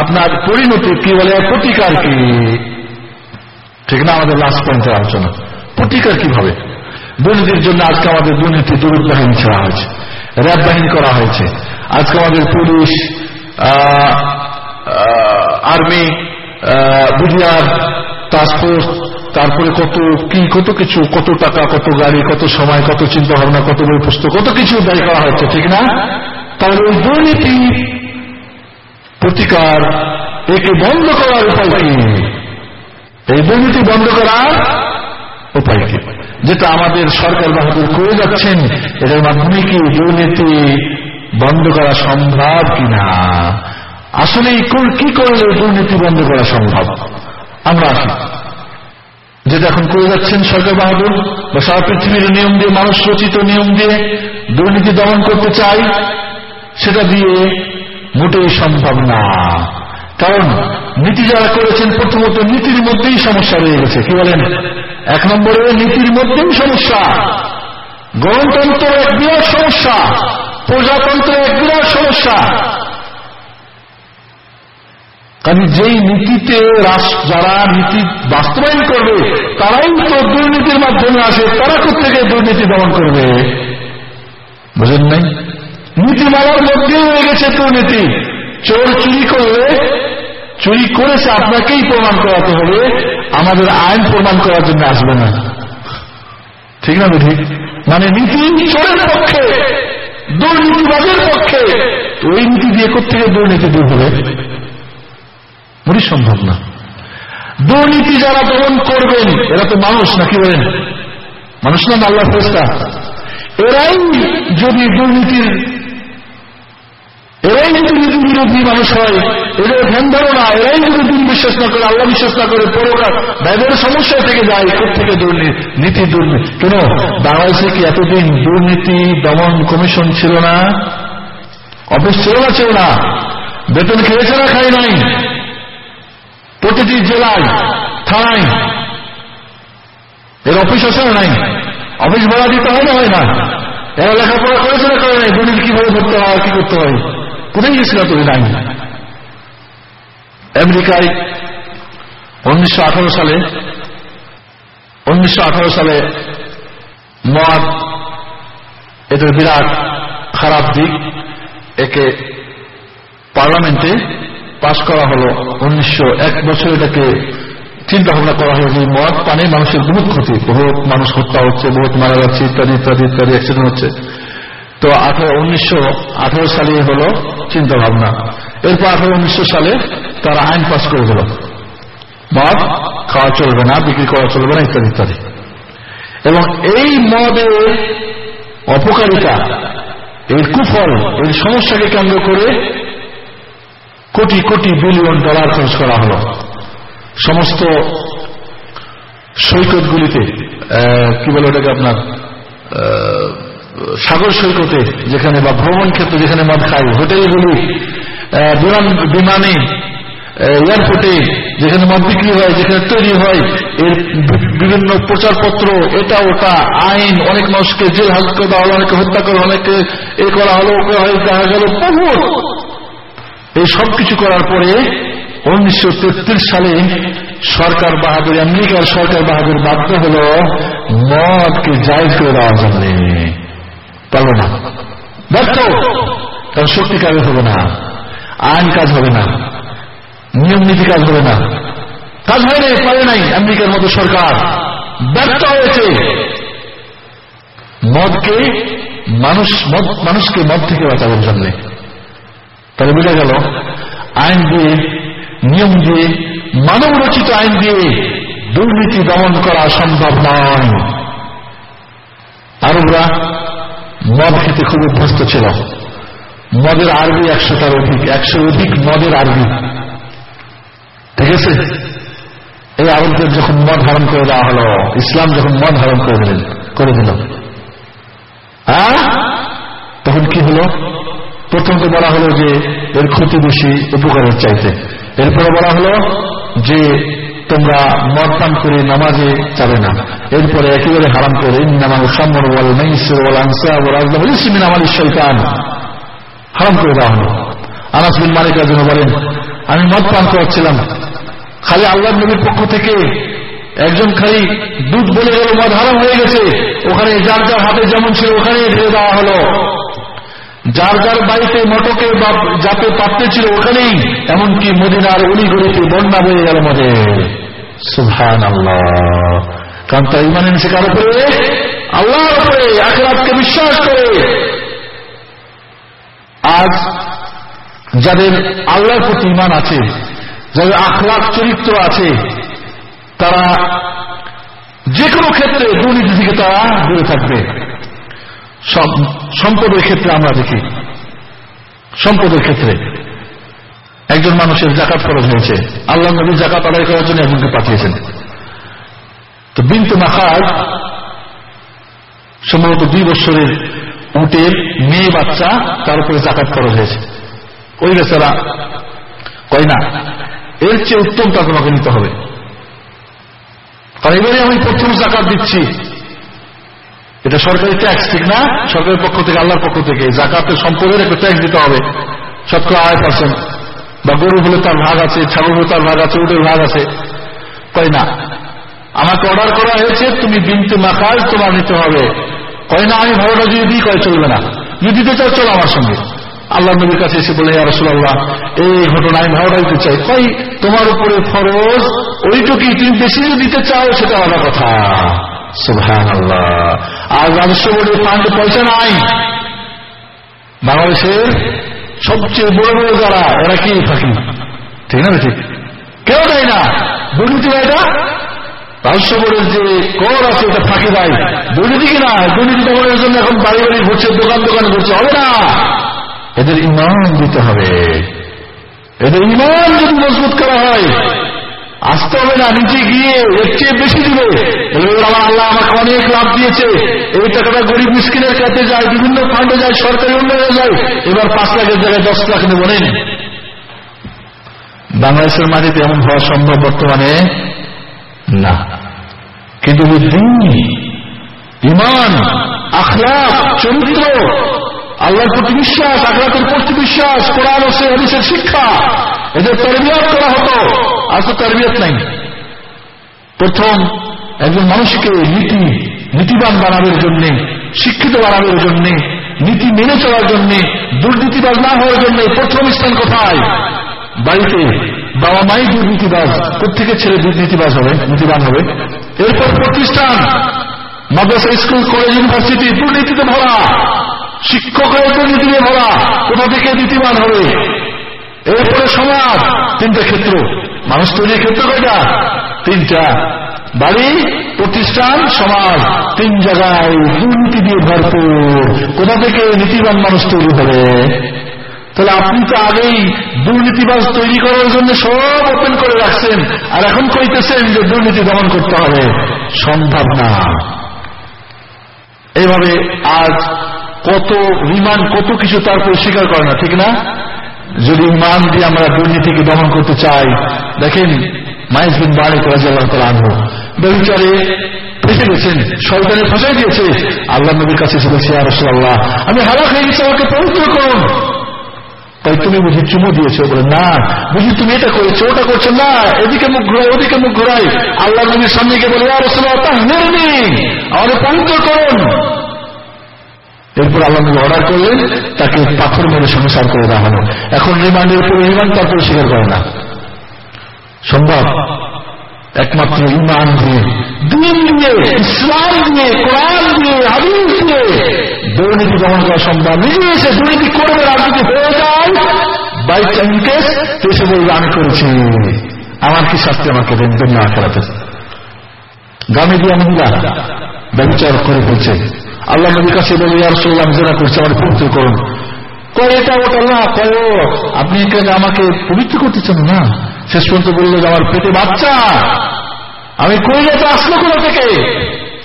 আপনার পরিণতি কি বলে, প্রতিকার কি? ঠিক না আমাদের লাস্ট পয়েন্টের আলোচনা। প্রতিকার কীভাবে? দুর্নীতির জন্য আজকে আমাদের দুর্নীতি দুর্গ বাহিনী ছাড়া হয়েছে র্যাব বাহিনী করা হয়েছে। আজকে আমাদের পুলিশ আর্মি বুঝিয়ার টাস্কফোর্স তারপরে কত কি, কত কিছু, কত টাকা, কত গাড়ি, কত সময়, কত চিন্তা ভাবনা কত বই পুস্তক, কত কিছু ব্যয় করা হচ্ছে ঠিক না? তাহলে ওই দুর্নীতি প্রতিকার একে বন্ধ করার উপায় কি? এই দুর্নীতি বন্ধ করার উপায় কি? যেটা আমাদের সরকার বাহাদুর করে যাচ্ছেন, এটার মাধ্যমে কি দুর্নীতি বন্ধ করা সম্ভব কিনা? আসলে কি করলে দুর্নীতি বন্ধ করা সম্ভব? আমরা যেটা এখন করে যাচ্ছেন সরকার বাহাদুর, বা সারা পৃথিবীর নিয়ম দিয়ে, মানুষ রচিত নিয়ম দিয়ে, দুর্নীতি দমন করতে চাই, সেটা দিয়ে মোটেই সম্ভব না। কারণ নীতি যারা করেছেন, প্রথমত নীতির মধ্যেই সমস্যা রয়ে গেছে। কি বলেন? এক নম্বরে নীতির মধ্যেই সমস্যা। গণতন্ত্র এক বিরাট সমস্যা। প্রজাতন্ত্র এক বিরাট সমস্যা। কারণ যেই নীতিতে যারা নীতি বাস্তবায়ন করবে, তারাই তো দুর্নীতির মাধ্যমে আসে, তারা থেকে দুর্নীতি দমন করবে? বুঝেন নাই? নীতিমালার মধ্যে হয়ে গেছে দুর্নীতি। চোর চুরি করলে, চুরি করেছে আপনাকেই প্রমাণ করাতে হবে, আমাদের আইন প্রমাণ করার জন্য আসবে না। ঠিক না বুঝি? মানে নীতি চোরের পক্ষে দুর্নীতিবাদের পক্ষে, ওই নীতি দিয়ে কোথেকে দুর্নীতি দূর হবে? মোটই সম্ভব না। দুর্নীতি যারা দমন করবেন, এরা তো মানুষ নাকি বলেন? মানুষ না আল্লাহ ফেস্তা এরাই যদি দুর্নীতির এরাই যদি নীতি বিরোধী মানুষ হয়, এদের ধ্যান ধারণা, এরাই যদি দিন বিশ্বাস না করে, আল্লাহ বিশ্বাস না করে পরকার ব্যবহারের সমস্যা থেকে যায় থেকে দুর্নীতি নীতি দুর্নীতি কেন? বাংলাদেশে কি এতদিন দুর্নীতি দমন কমিশন ছিল না? অফিস ছিল না ছিল না। বেতন খেয়েছে না খাই নাই। প্রতিটি জেলায়, থানায়। এর অফিস আছে না নাই? অফিস ভাড়া দিতে হয় না হয় না? এরা লেখাপড়া করেছে না করে নাই? দুর্নীতি কীভাবে ধরতে হয়, কি করতে হয়? কোথায় গেছিল তুমি নাই আমেরিকায় উনিশশো আঠারো সালে, উনিশশো আঠারো সালে মদ, এদের বিরাট খারাপ দিক একে পার্লামেন্টে পাশ করা হলো। উনিশশো এক বছর এটাকে চিন্তা ভাবনা করা হলো যে মদ পানে মানুষের বহুত ক্ষতি। বহুত মানুষ হত্যা হচ্ছে, বহুত মারা যাচ্ছে, ইত্যাদি ইত্যাদি ইত্যাদি অ্যাক্সিডেন্ট হচ্ছে। তো আঠারো, উনিশশো সালে হল চিন্তা ভাবনা এরপর আঠারো, উনিশশো সালে তারা আইন পাস করে দিল। মদ খাওয়া চলবে না, বিক্রি করা চলবে না, ইত্যাদি ইত্যাদি। এবং এই মদের অপকারিতা, এর কুফল, এর সমস্যাকে কেন্দ্র করে কোটি কোটি বিলিয়ন ডলার খরচ করা হল। সমস্ত সৈকতগুলিতে কি বলে ওটাকে আপনার সাগর সৈকতে যেখানে বা ভ্রমণ ক্ষেত্রে যেখানে মদ খাই হোটেলগুলি বিমান, বিমানে এয়ারপোর্টে যেখানে মদ বিক্রি হয়, যেখানে তৈরি হয়, এর বিভিন্ন প্রচারপত্র, এটা ওটা, আইন, অনেক মানুষকে জেল হাজত করা হলো, অনেকে হত্যা করা অনেকে এ করা হলো ওকে হয় দেখা গেল এই সব কিছু করার পরে উনিশশো সালে সরকার বাহাদুর, আমেরিকার সরকার বাহাদুর বাধ্য হল মদকে জায়জ করে দেওয়ার জন্য। পারবে না। ব্যর্থ। কারণ শক্তি কাজ হবে না। আইন কাজ হবে না। নিয়ম নীতি কাজ হবে না। কাজ হয় পারে নাই আমেরিকার মতো সরকার। ব্যর্থ হয়েছে। মদকে মানুষ মানুষকে মদ থেকে বাঁচানোর জন্য। তাহলে বোঝা গেল, আইন দিয়ে, নিয়ম দিয়ে মানব রচিত আইন দিয়ে দুর্নীতি দমন করা সম্ভব নয়। আরবরা মদ খেতে খুব অভ্যস্ত ছিল। মদের আরবি একশোটার অধিক, একশো অধিক মদের আরবি। ঠিক আছে? এই আরবদের যখন মদ হারণ করে দেওয়া হলো, ইসলাম যখন মদ হারণ করে দিলেন, করে দিল। তখন কি হলো? প্রথমত বলা হলো যে এর ক্ষতি বেশি উপকারের চাইতে। এরপরে বলা হলো যে তোমরা মদ পান করে নামাজে যাবে না। এরপরে একেবারে হারাম করে হারাম করে দেওয়া হলো। আনাস বিন জন্য বলেন, আমি মদ পান করছিলাম খালি আল্লাহ নবীর পক্ষ থেকে একজন খালি দুধ বলে গেল, মদ হারাম হয়ে গেছে। ওখানে যার যার হাতে যেমন ছিল ওখানে ঢেলে দেওয়া হলো। যার যার বাড়িতে মটকে বা যাতে পাত্রে ছিল ওখানেই, এমনকি মদিনার অলিগড়িতে বন্যা বয়ে গেল মধ্যে সুভান আল্লাহ কারণ তার ইমান এনেছে কার উপরে? আল্লাহর উপরে, আখরাতকে বিশ্বাস করে। আজ যাদের আল্লাহর প্রতি ইমান আছে, যাদের আখলাখ চরিত্র আছে, তারা যে কোনো ক্ষেত্রে দুর্নীতি থেকে তারা দূরে থাকবে। সম্পদের ক্ষেত্রে আমরা দেখি। সম্পদের ক্ষেত্রে। একজন মানুষের জাকাত খরচ হয়েছে। আল্লাহ নবী জাকাত আদায় করার জন্য একজনকে পাঠিয়েছেন। তো বিন্তু মাখাজ সম্ভবত দুই বছরের উটের মেয়ে বাচ্চা, তার উপরে জাকাত খরচ হয়েছে। ওই বেচারা কয় না, এর চেয়ে উত্তমটা তোমাকে নিতে হবে। কারণ এবারে আমি প্রথম জাকাত দিচ্ছি। এটা সরকারি ট্যাক্স ঠিক না? সরকারের পক্ষ থেকে, আল্লাহর পক্ষ থেকে। জাকাতের সম্পদের একটা ট্যাক্স দিতে হবে। শতকরা আড়াই পার্সেন্ট। বা গরু হলে তার ভাগ আছে, ছাগল হলে তার ভাগ আছে, উটের ভাগ আছে। কয় না? আমাকে অর্ডার করা হয়েছে, তুমি বিনতে মাখাজ তোমার নিতে হবে। কয় না, আমি ভালোটা যদি দিই, কয় চলবে না। যদি দিতে চাও, চলো আমার সঙ্গে। আল্লাহ নবীর কাছে এসে বলে রসুল্লাহ এই ঘটনা আমি ভালোটা দিতে চাই। কই তোমার উপরে ফরজ, ওইটুকুই তুমি বেশি দিতে চাও, সেটা আলাদা কথা। সুভান আর রাজস্ব বোর্ডের ফান্ড পয়সা নাই। বাংলাদেশের সবচেয়ে বড় বড় যারা কি ঠিক না ঠিক কেউ দেয় না। দুর্নীতি এটা রাজস্ব বোর্ডের যে কর আছে ফাঁকি দেয়। দুর্নীতি কিনা দুর্নীতি দমনের জন্য এখন বাড়ি বাড়ি ঘুরছে, দোকান দোকান ঘুরছে, হবে না। এদের ইমান দিতে হবে। এদের ইমান যদি মজবুত করা হয় আসতে হবে না নিচে গিয়ে এর চেয়ে বেশি দিবে। আমার আল্লাহ আমাকে অনেক লাভ দিয়েছে। এই টাকাটা গরিব মিসকিনের কাছে যায়, বিভিন্ন ফান্ডে যায়, সরকারি উন্নয়নে যায়। এবার পাঁচ লাখের জায়গায় দশ লাখ নেব নেন বাংলাদেশের মাটিতে এমন হওয়া সম্ভব বর্তমানে না। কিন্তু ইমান আখলাপ চরিত্র, আল্লাহর প্রতি বিশ্বাস আখলাকের প্রতি বিশ্বাস, কোরআন ও হরিষের শিক্ষা, এদের তরবিয়ত করা হতো। তো তরবিয়ত নাই। প্রথম একজন মানুষকে নীতি, নীতিবান বানানোর জন্য, শিক্ষিত বানানোর জন্য, নীতি মেনে চলার জন্য, দুর্নীতিবাজ না হওয়ার জন্য প্রথম স্থান কোথায়? বাড়িতে। বাবা মাই দুর্নীতিবাজ। প্রত্যেকের ছেলে দুর্নীতিবাজ হবে, নীতিবান হবে? এরপর প্রতিষ্ঠান। মাদ্রাসা, স্কুল, কলেজ, ইউনিভার্সিটি, দুর্নীতিতে ভরা। শিক্ষকের দুর্নীতিতে ভরা। কোথা থেকে নীতিবান হবে। এরপরে সমাজ, তিনটা ক্ষেত্র। মানুষ তৈরির ক্ষেত্র কয়টা তিনটা বাড়ি, প্রতিষ্ঠান, সমাজ, তিন জায়গায় দুর্নীতি দিয়ে ভরপুর। কোথা থেকে নীতিবান মানুষ তৈরি হবে? তাহলে আপনি তো আগেই দুর্নীতিবাজ তৈরি করার জন্য সব ওপেন করে রাখছেন, আর এখন কইতেছেন যে দুর্নীতি দমন করতে হবে। সম্ভব না। এইভাবে আজ কত রিমান কত কিছু তারপর স্বীকার করে না, ঠিক না? যদি মান দিয়ে আমরা দুর্নীতিকে দমন করতে চাই, দেখেন মাইজ বিন বাড়ি রাজিয়াল্লাহ তালা আনব বেবিচারে ফেসে গেছেন, শয়তানে ফসাই দিয়েছে। আল্লাহ নবীর কাছে এসে বলছে আল্লাহ আমি হালাক হয়ে গেছি, আমাকে পবিত্র করুন। তাই তুমি বুঝি চুমু দিয়েছ? বলে, না, বুঝি তুমি এটা করেছ, ওটা করছ। না, এদিকে মুখ ঘুরাই ওদিকে মুখ ঘুরাই। আল্লাহ নবীর সামনে গিয়ে বলে আর রসল্লাহ তা নেই আমাদের পবিত্র করুন। এরপর আল্লাহ নবী অর্ডার করলেন, তাকে পাথর মেরে সংসার করে দেওয়া হলো। এখন রিমান্ডের উপরে রিমান্ড তারপরে স্বীকার করে না। সম্ভব? একমাত্র ইমান দিয়ে দিন দিয়ে ইসলাম দিয়ে কোরআন দিয়ে হাদিস দিয়ে দুর্নীতি দমন করা সম্ভব। নিজে এসে দুর্নীতি করবে রাজনীতি হয়ে যায় বাই চাইনকেস এসে বলবে আমি করেছি। আমার কি শাস্তি আমাকে দেন? না খেলাতে গ্রামে দিয়ে মহিলা, ব্যবচার করে ফেলছে আল্লাহ নবীর কাছে বলে সোল্লাম জেনা করছে আমার পবিত্র করুন। কয়, এটা ওটা না, কয় আপনি আমাকে পবিত্র করতে চান না? শেষ পর্যন্ত বলল, যে আমার পেটে বাচ্চা। আমি কই তো আসলো কোথা থেকে?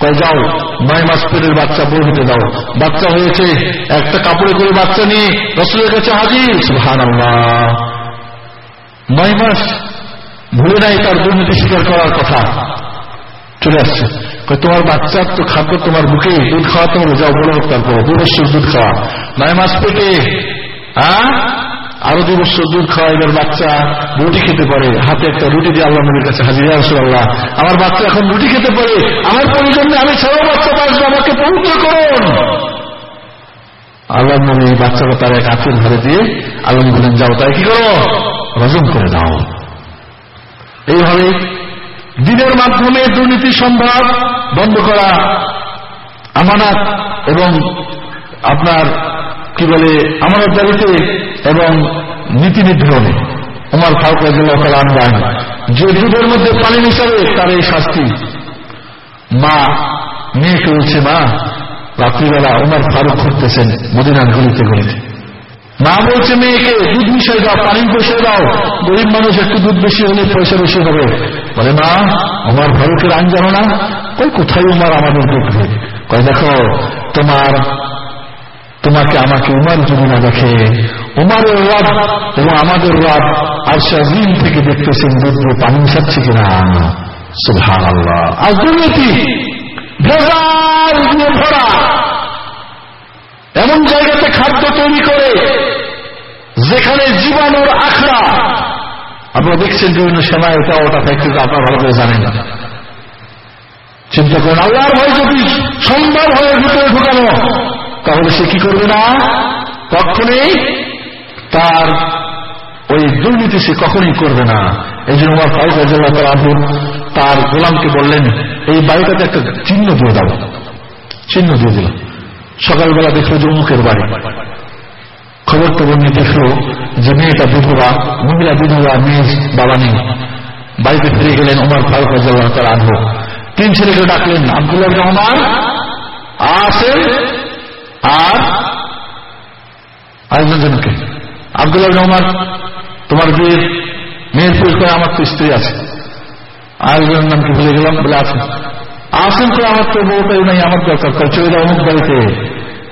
কয়, যাও, নয় মাস পেটের বাচ্চা বই হতে দাও। বাচ্চা হয়েছে, একটা কাপড়ে করে বাচ্চা নিয়ে রসুলের কাছে হাজির। সুহান নয় মাস ভুলে নাই তার দুর্নীতি স্বীকার করার কথা। চলে আসছে। তোমার বাচ্চার তো খাদ্য তোমার বুকে, দুধ খাওয়া তোমার যাও বড় তারপরে দু বছর দুধ খাওয়া। নয় মাস পেটে হ্যাঁ? আরও দু বছর দুধ খাওয়া, এবার বাচ্চা রুটি খেতে পারে। হাতে একটা রুটি দিয়ে আল্লাহ নবীর কাছে হাজির আল্লাহ আমার বাচ্চা এখন রুটি খেতে পারে। আমার প্রয়োজন আমি ছাড়াও বাচ্চা পাসবো আমাকে পবিত্র করুন। আল্লাহ নবী বাচ্চাটা তার এক আচুর ঘরে দিয়ে আল্লাহ বলেন যাও তাই কি করো? রজন করে দাও এইভাবে দিনের মাধ্যমে দুর্নীতি সম্ভব বন্ধ করা আমানত এবং আপনার, কি বলে, আমানত দাবিতে এবং নীতি নির্ধারণে আমার ফারুক আনবান যে দুধের মধ্যে পানি মিশাবে তার এই শাস্তি, মা মেয়েকে বলছে মা, রাত্রিবেলা ওনার ফারুক ঘুরতেছেন মদিনার গলিতে গলিতে। মা বলছে, মেয়েকে দুধ মিশাই দাও, পানি পয়সা দাও। গরিব মানুষ একটু দুধ বেশি হলে পয়সা বেশি হবে। বলে, মা, আমার ভারতের আইন জানো না? কই কোথায় উমার আমাদের দেখবে কয়, দেখো, তোমার, তোমাকে আমাকে উমার যদি না দেখে, উমারের রব এবং আমাদের রব আর দিন থেকে দেখতেছেন দুধ পানি মিশাচ্ছে কিনা? সুভান আল্লাহ আর দুর্নীতি, ভেজাল দিয়ে ভরা। এমন জায়গাতে খাদ্য তৈরি করে যেখানে জীবাণুর আখড়া। আপনারা দেখছেন বিভিন্ন সময় এটা ওটা ফ্যাক্টরি আপনারা ভালো করে জানেন না। চিন্তা করেন, আল্লাহর ভয় যদি সম্ভব হয়ে ভিতরে ঢুকানো, তাহলে সে কি করবে না? কখনই তার ওই দুর্নীতি সে কখনই করবে না। এই জন্য আমার ফাইজ রাজু তার গোলামকে বললেন, এই বাড়িটাতে একটা চিহ্ন দিয়ে দাও। চিহ্ন দিয়ে দিল। সকালবেলা দেখল যে মুখের বাড়ি। খবর টবর নিয়ে দেখল যে মেয়েটা বিধবা, মহিলা বিধবা, মেয়ে বাবা নেই। বাড়িতে ফিরে গেলেন ওমর ফারুক তার আনহ। তিন ছেলেকে ডাকলেন, আব্দুল্লাহ রহমান আসেন। আর আরেকজন জনকে, আব্দুল্লাহ রহমান তোমার বিয়ের, মেয়ের পরিচয় আমার তো স্ত্রী আছে। আরেকজনের নামকে ভুলে গেলাম, বলে আছে আসেন তো, আমার তো বউটাই নাই, আমার দরকার। চলে যাও অমুক বাড়িতে।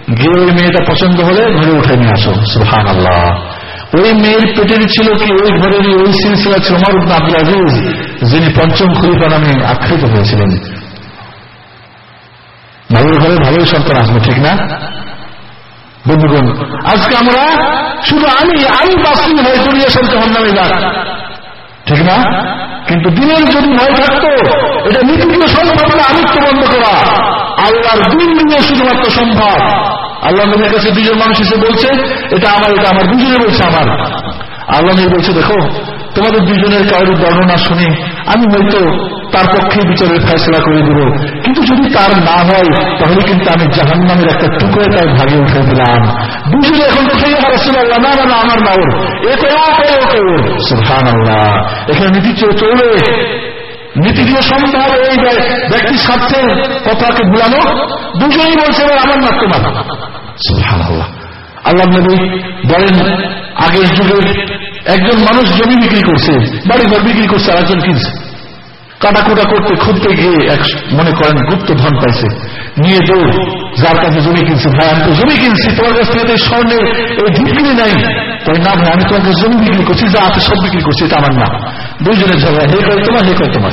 গিয়ে ওই মেয়েটা পছন্দ হলে ঘরে উঠে নিয়ে আসো। সুহান আল্লাহ ওই মেয়ের পেটের ছিল কি, ওই ঘরের ওই সিলসিলা ছিল আমার আব্দুল আজিজ, যিনি পঞ্চম খলিফা নামে আখ্যায়িত হয়েছিলেন। ভালোর ঘরে ভালোই সন্তান আসবে ঠিক না? বন্ধুগণ, আজকে আমরা শুধু আমি আমি বাসি হয়ে দুনিয়া সন্তান নামে যাক ঠিক না? কিন্তু দিনের যদি ভয় থাকতো, এটা নীতিগুলো সম্ভব না আমিত্ব বন্ধ করা। আল্লাহর দিন দিয়ে শুধুমাত্র সম্ভব। আল্লাহ নবীর কাছে দুজন মানুষ এসে বলছে, এটা আমার এটা আমার দুজনে বলছে আমার। আল্লাহ নবী বলছে, দেখো, তোমাদের দুজনের কারোর বর্ণনা শুনে, আমি হয়তো তার পক্ষে বিচারের ফেসলা করে দেব। কিন্তু যদি তার না হয়, তাহলে কিন্তু আমি জাহান নামের একটা টুকরে তার ভাগে উঠে দিলাম। দুজনে এখন কোথায়? রসুল আল্লাহ না না আমার না, ওর। এ এখানে নীতি চলে। নীতি দিয়ে হবে এই যে ব্যক্তির স্বার্থে কথাকে ভুলানো, দুজনেই বলছে আমার না তোমার। আল্লাহ নবী বলেন, আগের যুগের একজন মানুষ জমি বিক্রি করছে বাড়ি ঘর বিক্রি করছে, আরেকজন কিনছে। কাটাকুটা করতে, খুঁজতে গিয়ে এক মনে করেন গুপ্ত ধন পাইছে। নিয়ে দৌড় যার কাছে জমি কিনছে, ভাই, আমি তো জমি কিনছি, তোমার কাছ থেকে স্বর্ণের এই বিক্রি নাই। তাই না ভাই, আমি তোমার কাছে জমি বিক্রি করছি, যা আছে সব বিক্রি করছি, এটা আমার না। দুইজনের ঝগড়া, হে করে তোমার, হে করে তোমার।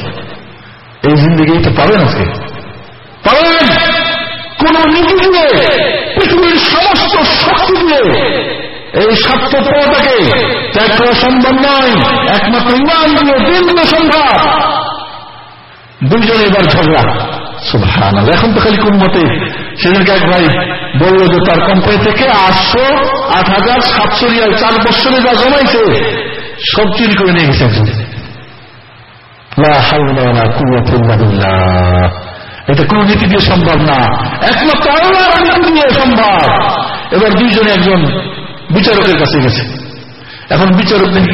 এই জিন্দগি তো পাবেন আজকে। পাবেন। কোন নীতি দিয়ে, পৃথিবীর সমস্ত শক্তি দিয়ে, এই স্বার্থপরতাকে ত্যাগ করা সম্ভব নয়। একমাত্র ইমান দিয়ে দিন সম্ভব দুইজন এবার ঝগড়া। সুভান এখন তো খালি কোন মতে সেদিনকে এক ভাই বলল যে, তার কোম্পানি থেকে আটশো আট হাজার সাতশো রিয়াল চার বছরে যা জমাইছে, সব চুরি করে নিয়ে গেছে এটা কোন নীতি দিয়ে সম্ভব না। একমাত্র সম্ভব। এবার দুইজনে একজন বিচারকের কাছে গেছে। এখন বিচারক দেখি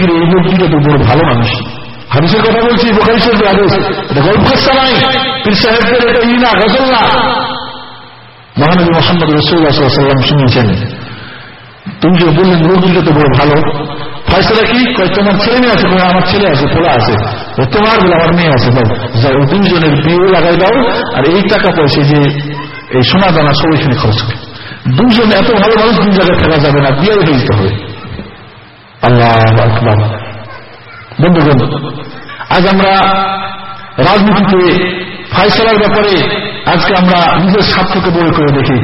বড় ভালো মানুষ। হাদিসের কথা বলছি, বোখারি শরীফ হাদিস। এটা গল্প নাই। পীর সাহেবদের এটা ই না গজল না। মহানবী মোহাম্মদ রসুল্লাহাম শুনিয়েছেন। তুমি যে বললেন রোগীটা তো বড় ভালো। ফয়সলা কি? তোমার ছেলে মেয়ে আছে আমার ছেলে আছে, পোলা আছে। তোমার বলে, আমার মেয়ে আছে। বল ও দুইজনের বিয়ে লাগাই দাও, আর এই টাকা পয়সা যে এই সোনা দানা সব এখানে খরচ করে দুজন এত ভালো মানুষ দুই জায়গায় থাকা যাবে না, বিয়ে হয়ে যেতে হবে। আল্লাহ আকবর। বন্ধুগণ, আজ আমরা রাজনীতিতে ফাইসলার ব্যাপারে আজকে আমরা নিজের স্বার্থকে বলে করে দেখি।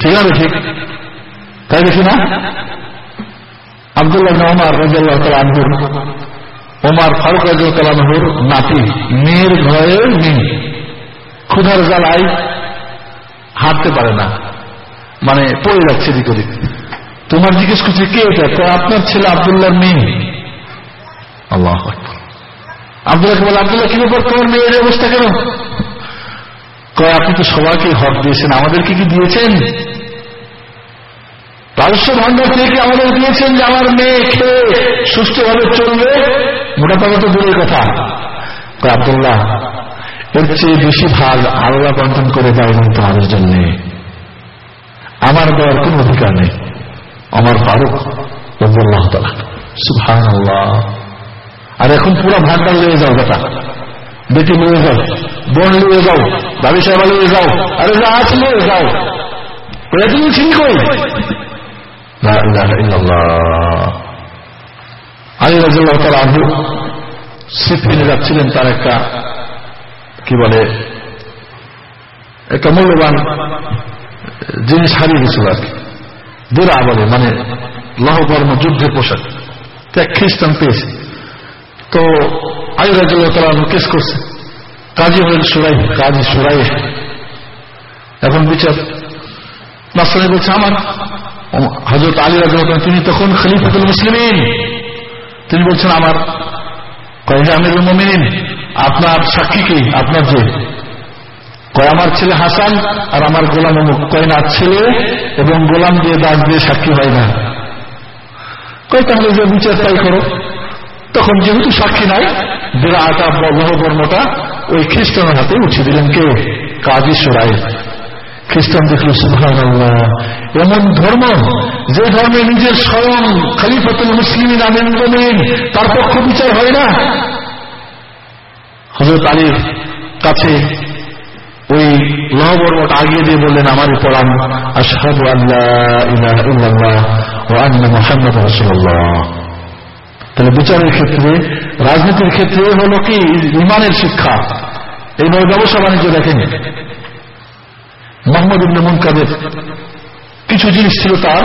ঠিক আছে, ঠিক? তাই দেখি না? আবদুল্লাহ ওমার রাজিয়াল্লাহ তালানহুর ওমার ফারুক রাজিয়াল তালানহুর নাতি, মেয়ের ঘরের মেয়ে। ক্ষুধার জ্বালায় হাঁটতে পারে না মানে পড়ে যাচ্ছে দিক তোমার জিজ্ঞেস করছে, কে এটা? আপনার ছেলে আবদুল্লাহ মেয়ে। আল্লাহ আব্দুল্লাহকে বলে আব্দুল্লাহ কি ব্যাপার তোমার মেয়ের অবস্থা কেন কয়, আপনি তো সবাইকে হক দিয়েছেন? আমাদেরকে কি দিয়েছেন? রাজস্ব ভান্ডার থেকে আমাদের দিয়েছেন যে আমার মেয়ে খেয়ে সুস্থভাবে চলবে, মোটা তো দূরের কথা। আব্দুল্লাহ, এর চেয়ে বেশি ভাগ আল্লাহ বন্টন করে দেয়নি তোমাদের জন্য। আমার দেওয়ার কোন অধিকার নেই। আমার ফারুক রব্বুল্লাহ তালা সুহান আর এখন পুরো ভাগটা লিয়ে যাও বেটা। বেটি নিয়ে যাও, বোন নিয়ে যাও দাবি সাহেবা লিয়ে যাও, আরে যা আছে লিয়ে যাও তুমি ঠিক কই? আলী রাজুল্লাহ তার আবু সিফিনে যাচ্ছিলেন তার একটা, কি বলে, একটা মূল্যবান জিনিস হারিয়ে গেছিল আর কি। দেরা বলে মানে লহবর্ম যুদ্ধের পোশাক। এক খ্রিস্টান পেয়েছে। তো আলী রাজুল্লাহ তালা কেস করছে। কাজী হলেন সুরাই কাজী সুরাই এখন বিচার। নাসরানি বলছে, আমার হজরত আলী রাজুল্লাহ তিনি তখন খলিফাতুল মুসলিমিন। তিনি বলছেন, আমার কয়ে আমির মমিন আপনার সাক্ষী কি? আপনার যে? কয়, আমার ছেলে হাসান আর আমার গোলাম অমুক। ছেলে এবং গোলাম দিয়ে দাগ দিয়ে সাক্ষী হয় না। কয়, তাহলে যে বিচার তাই করো। তখন যেহেতু সাক্ষী নাই ওই খ্রিস্টানের হাতে উঠিয়ে দিলেন কে? কাজী সরাই খ্রিস্টান দেখল সুহান এমন ধর্ম, যে ধর্মে নিজের স্বয়ং মুসলিম আমিন তার পক্ষ বিচার হয় না। হজরত আলীর কাছে ওই লহবর্মটা আগিয়ে দিয়ে বললেন, আমার পড়ান আশহাদু আল্লাহ ও আন্না মোহাম্মদ রসুল্লাহ তাহলে বিচারের ক্ষেত্রে, রাজনীতির ক্ষেত্রে হলো কি? ইমানের শিক্ষা। এইভাবে ব্যবসা বাণিজ্য দেখেন। মোহাম্মদ ইবনে মুনকাদের কিছু জিনিস ছিল তার,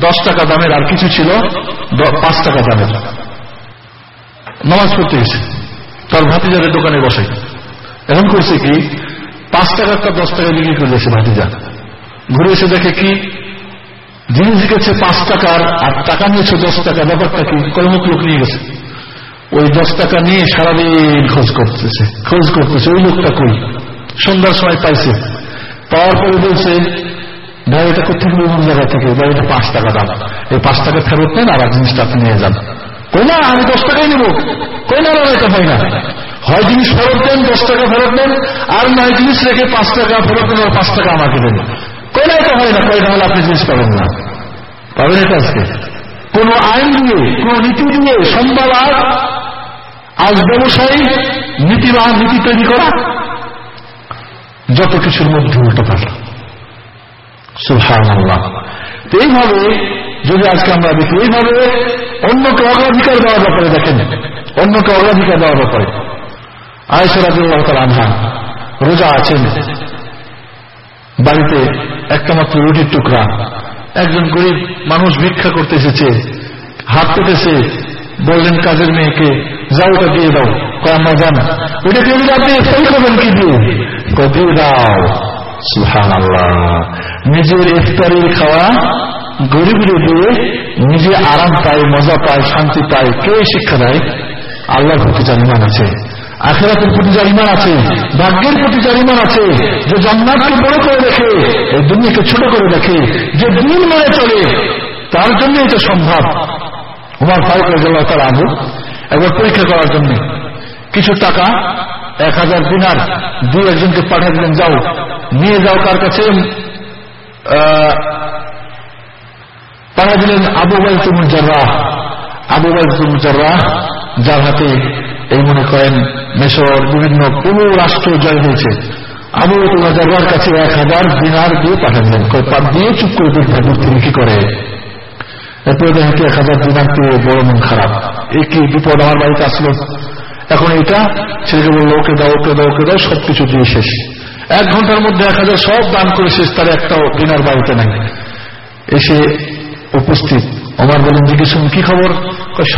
দশ টাকা দামের, আর কিছু ছিল পাঁচ টাকা দামের। নামাজ পড়তে গেছে। তার ভাতিজাদের দোকানে বসে। এখন করছে কি, পাঁচ টাকারটা দশ টাকা বিক্রি করে দিয়েছে ভাতিজা। ঘুরে এসে দেখে কি জিনিস গেছে পাঁচ টাকার, আর টাকা নিয়েছে দশ টাকা, ব্যাপারটা কি? কলমুখ লোক নিয়ে গেছে। ওই দশ টাকা নিয়ে সারাদিন খোঁজ করতেছে খোঁজ করতেছে, ওই লোকটা কই? সন্ধ্যার সময় পাইছে। পাওয়ার পরে বলছে, ভাই, এটা কোথেকে অন্য জায়গা থেকে। ভাই, এটা পাঁচ টাকা দাম। এই পাঁচ টাকা ফেরত নেন, আর জিনিসটা আপনি নিয়ে যান। কই না, আমি দশ টাকাই নেব। কই না এটা হয় না। হয় জিনিস ফেরত দেন, দশ টাকা ফেরত দেন, আর নয় জিনিস রেখে পাঁচ টাকা ফেরত আর পাঁচ টাকা আমাকে দেন। কই না এটা হয় না আপনি জিনিস পাবেন না। পাবেন এটা আজকে। কোন আইন দিয়ে কোন নীতি দিয়ে সম্ভব আর আজ ব্যবসায়ী নীতি তৈরি করা যত কিছুর মধ্যে উল্টো পাল্টা। এইভাবে যদি আজকে আমরা দেখি, এইভাবে অন্যকে অগ্রাধিকার দেওয়ার ব্যাপারে দেখেন। অন্যকে অগ্রাধিকার দেওয়ার ব্যাপারে। আয়সরাজুল্লাহ তার আনহা রোজা আছেন। বাড়িতে একটা মাত্র রুটির টুকরা। একজন গরিব মানুষ ভিক্ষা করতে এসেছে। হাত পেতেছে বললেন, কাজের মেয়েকে যাও, ওটা দিয়ে দাও। কয়াম্মা যান। ওটা দিয়ে দিলে আপনি ফেল করবেন কি দিয়ে? দিয়ে দাও। সুহান আল্লাহ নিজের ইফতারির খাওয়া গরিবরে দিয়ে নিজে আরাম পায়, মজা পায়, শান্তি পায়, কে শিক্ষা দেয়? আল্লাহর প্রতি যার ইমান আছে। আখেরাতের প্রতি যার ইমান আছে, ভাগ্যের প্রতি যার ইমান আছে, যে জান্নাতকে বড় করে রেখে, এই দুনিয়াকে ছোট করে রাখে, যে দিন মেনে চলে, তার জন্য এটা সম্ভব। উমার ফারুক রাজ্লাহ তার আবু একবার পরীক্ষা করার জন্য কিছু টাকা, এক হাজার দিনার দুই একজনকে পাঠিয়ে দিলেন, যাও, নিয়ে যাও কার কাছে? পাঠিয়ে দিলেন আবু বাইতুমুজার্রাহ আবু বাইতুমুজার্রাহ যার হাতে এই মনে করেন মেশর, বিভিন্ন পুরো রাষ্ট্র জয় হয়েছে। আবু বাইতুমুজার্রার কাছে এক হাজার দিনার দিয়ে পাঠিয়ে দিলেন দিয়ে চুপ করে দেখবেন তিনি কি করে? এরপরে দেখেন এক হাজার দিনার পেয়ে বড় মন খারাপ। এই কি বিপদ আমার বাড়িতে আসলো? এখন এটা ছেলেকে বলল, ওকে দাও ওকে দাও ওকে দাও, সবকিছু দিয়ে শেষ। এক ঘণ্টার মধ্যে এক হাজার সব দান করে শেষ, তার একটাও দিনার বাড়িতে নাই। এসে উপস্থিত। আমার বলেন জিজ্ঞেস কি খবর?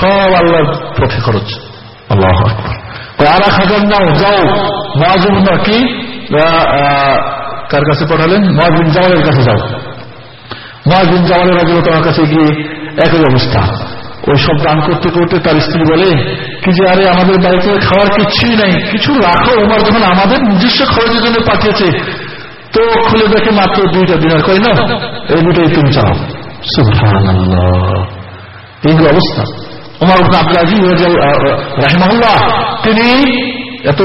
সব আল্লাহর পথে খরচ। আল্লাহ যাও। মহাজুম না কি কার কাছে পাঠালেন? মহাজিন জামালের কাছে যাও। মহাজিন জামালের রাজু তোমার কাছে গিয়ে একই অবস্থা। ওই সব দান করতে করতে তার স্ত্রী বলে, কি যে আরে, আমাদের বাড়িতে খাওয়ার কিছুই নাই। কিছু রাখো ওমার যখন আমাদের নিজস্ব খরচের জন্য পাঠিয়েছে। তো খুলে দেখে মাত্র দুইটা দিনার করে না এই দুটোই তুমি চাও। এই অবস্থা। ওমর আব্দুল তিনি এত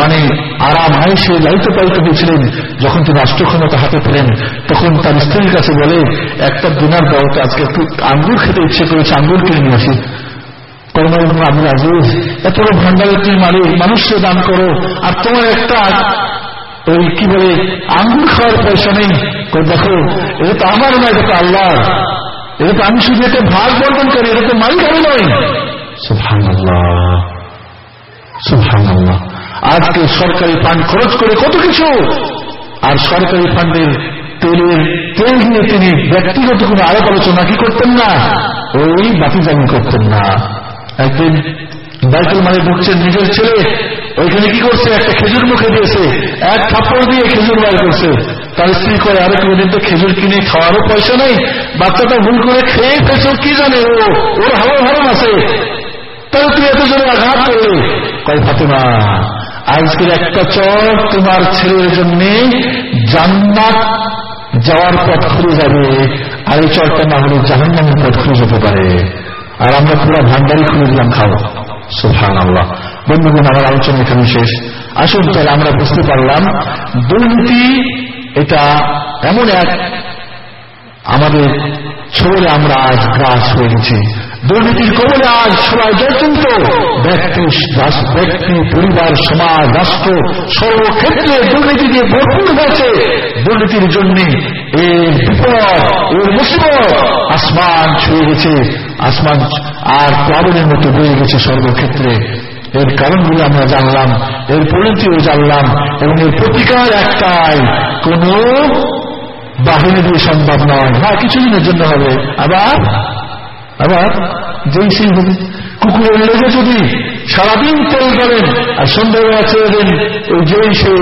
মানে আরাম আয়সে লালিত পালিত হয়েছিলেন, যখন তিনি রাষ্ট্র ক্ষমতা হাতে পেলেন, তখন তার স্ত্রীর কাছে বলে, একটা দিনার দাওয়াতে আজকে একটু আঙ্গুর খেতে ইচ্ছে করেছে, আঙ্গুর কিনে নিয়ে আসি। আমি আজিজ, এত বড় তুমি মালিক মানুষকে দান করো, আর তোমার একটা, ওই কি বলে, আঙ্গুর খাওয়ার পয়সা নেই? দেখো, এটা তো আমার নয়, এটা আল্লাহ এটা আমি শুধু এটা ভাগ বর্ধন করি এটা তো মালিক আমি নয়। সুহান সুহান আজকে সরকারি ফান্ড খরচ করে কত কিছু? আর সরকারি ফান্ডের তেলের তেল দিয়ে তিনি ব্যক্তিগত কোনো আরও আলোচনা কি করতেন না? ওই বাতিজামি করতেন না। একদিন বাইতুল মানে ঢুকছেন নিজের ছেলে ওইখানে কি করছে? একটা খেজুর মুখে দিয়েছে। এক থাপ্পড় দিয়ে খেজুর বার করছে। তার স্ত্রী করে আরও, কোনদিন তো খেজুর কিনে খাওয়ারও পয়সা নেই। বাচ্চাটা ভুল করে খেয়ে ফেসো কি জানে ও? ওর হাওয়া ভালো আছে। তাহলে তুই এত জন্য আঘাত করলে? কয়, ফাতেমা, আজকের একটা চর তোমার ছেলের জন্য জান্নাত যাওয়ার পথ খুলে যাবে। আর এই চরটা না হলে জাহান্নামের পথ খুলে যেতে পারে। আর আমরা পুরো ভান্ডারি খুলে দিলাম, খাও। সুফান আল্লাহ বন্ধুগণ, আমার আলোচনা এখানে শেষ। আসুন তাহলে আমরা বুঝতে পারলাম দুর্নীতি এটা এমন এক আমাদের আমরা আজ গ্রাস দুর্নীতির কবলে আজ সবাই ব্যক্তি ব্যক্তি, পরিবার, সমাজ, রাষ্ট্র, সর্বক্ষেত্রে দুর্নীতি দিয়ে ভরপুর হয়েছে। দুর্নীতির জন্য এর বিপদ, এর মুসিবত আসমান ছুঁয়ে গেছে। আসমান আর প্লাবনের মতো বয়ে গেছে সর্বক্ষেত্রে। এর কারণগুলো আমরা জানলাম, এর পরিণতিও জানলাম, এবং এর প্রতিকার একটাই, কোন বাহিনী দিয়ে সম্ভব নয়। হ্যাঁ কিছুদিনের জন্য হবে। আবার? আবার? যেই সেই হবে। কুকুরের লেগে যদি সারাদিন তেল করেন আর সন্ধ্যাবেলা ছেড়ে দেন, ওই যেই সে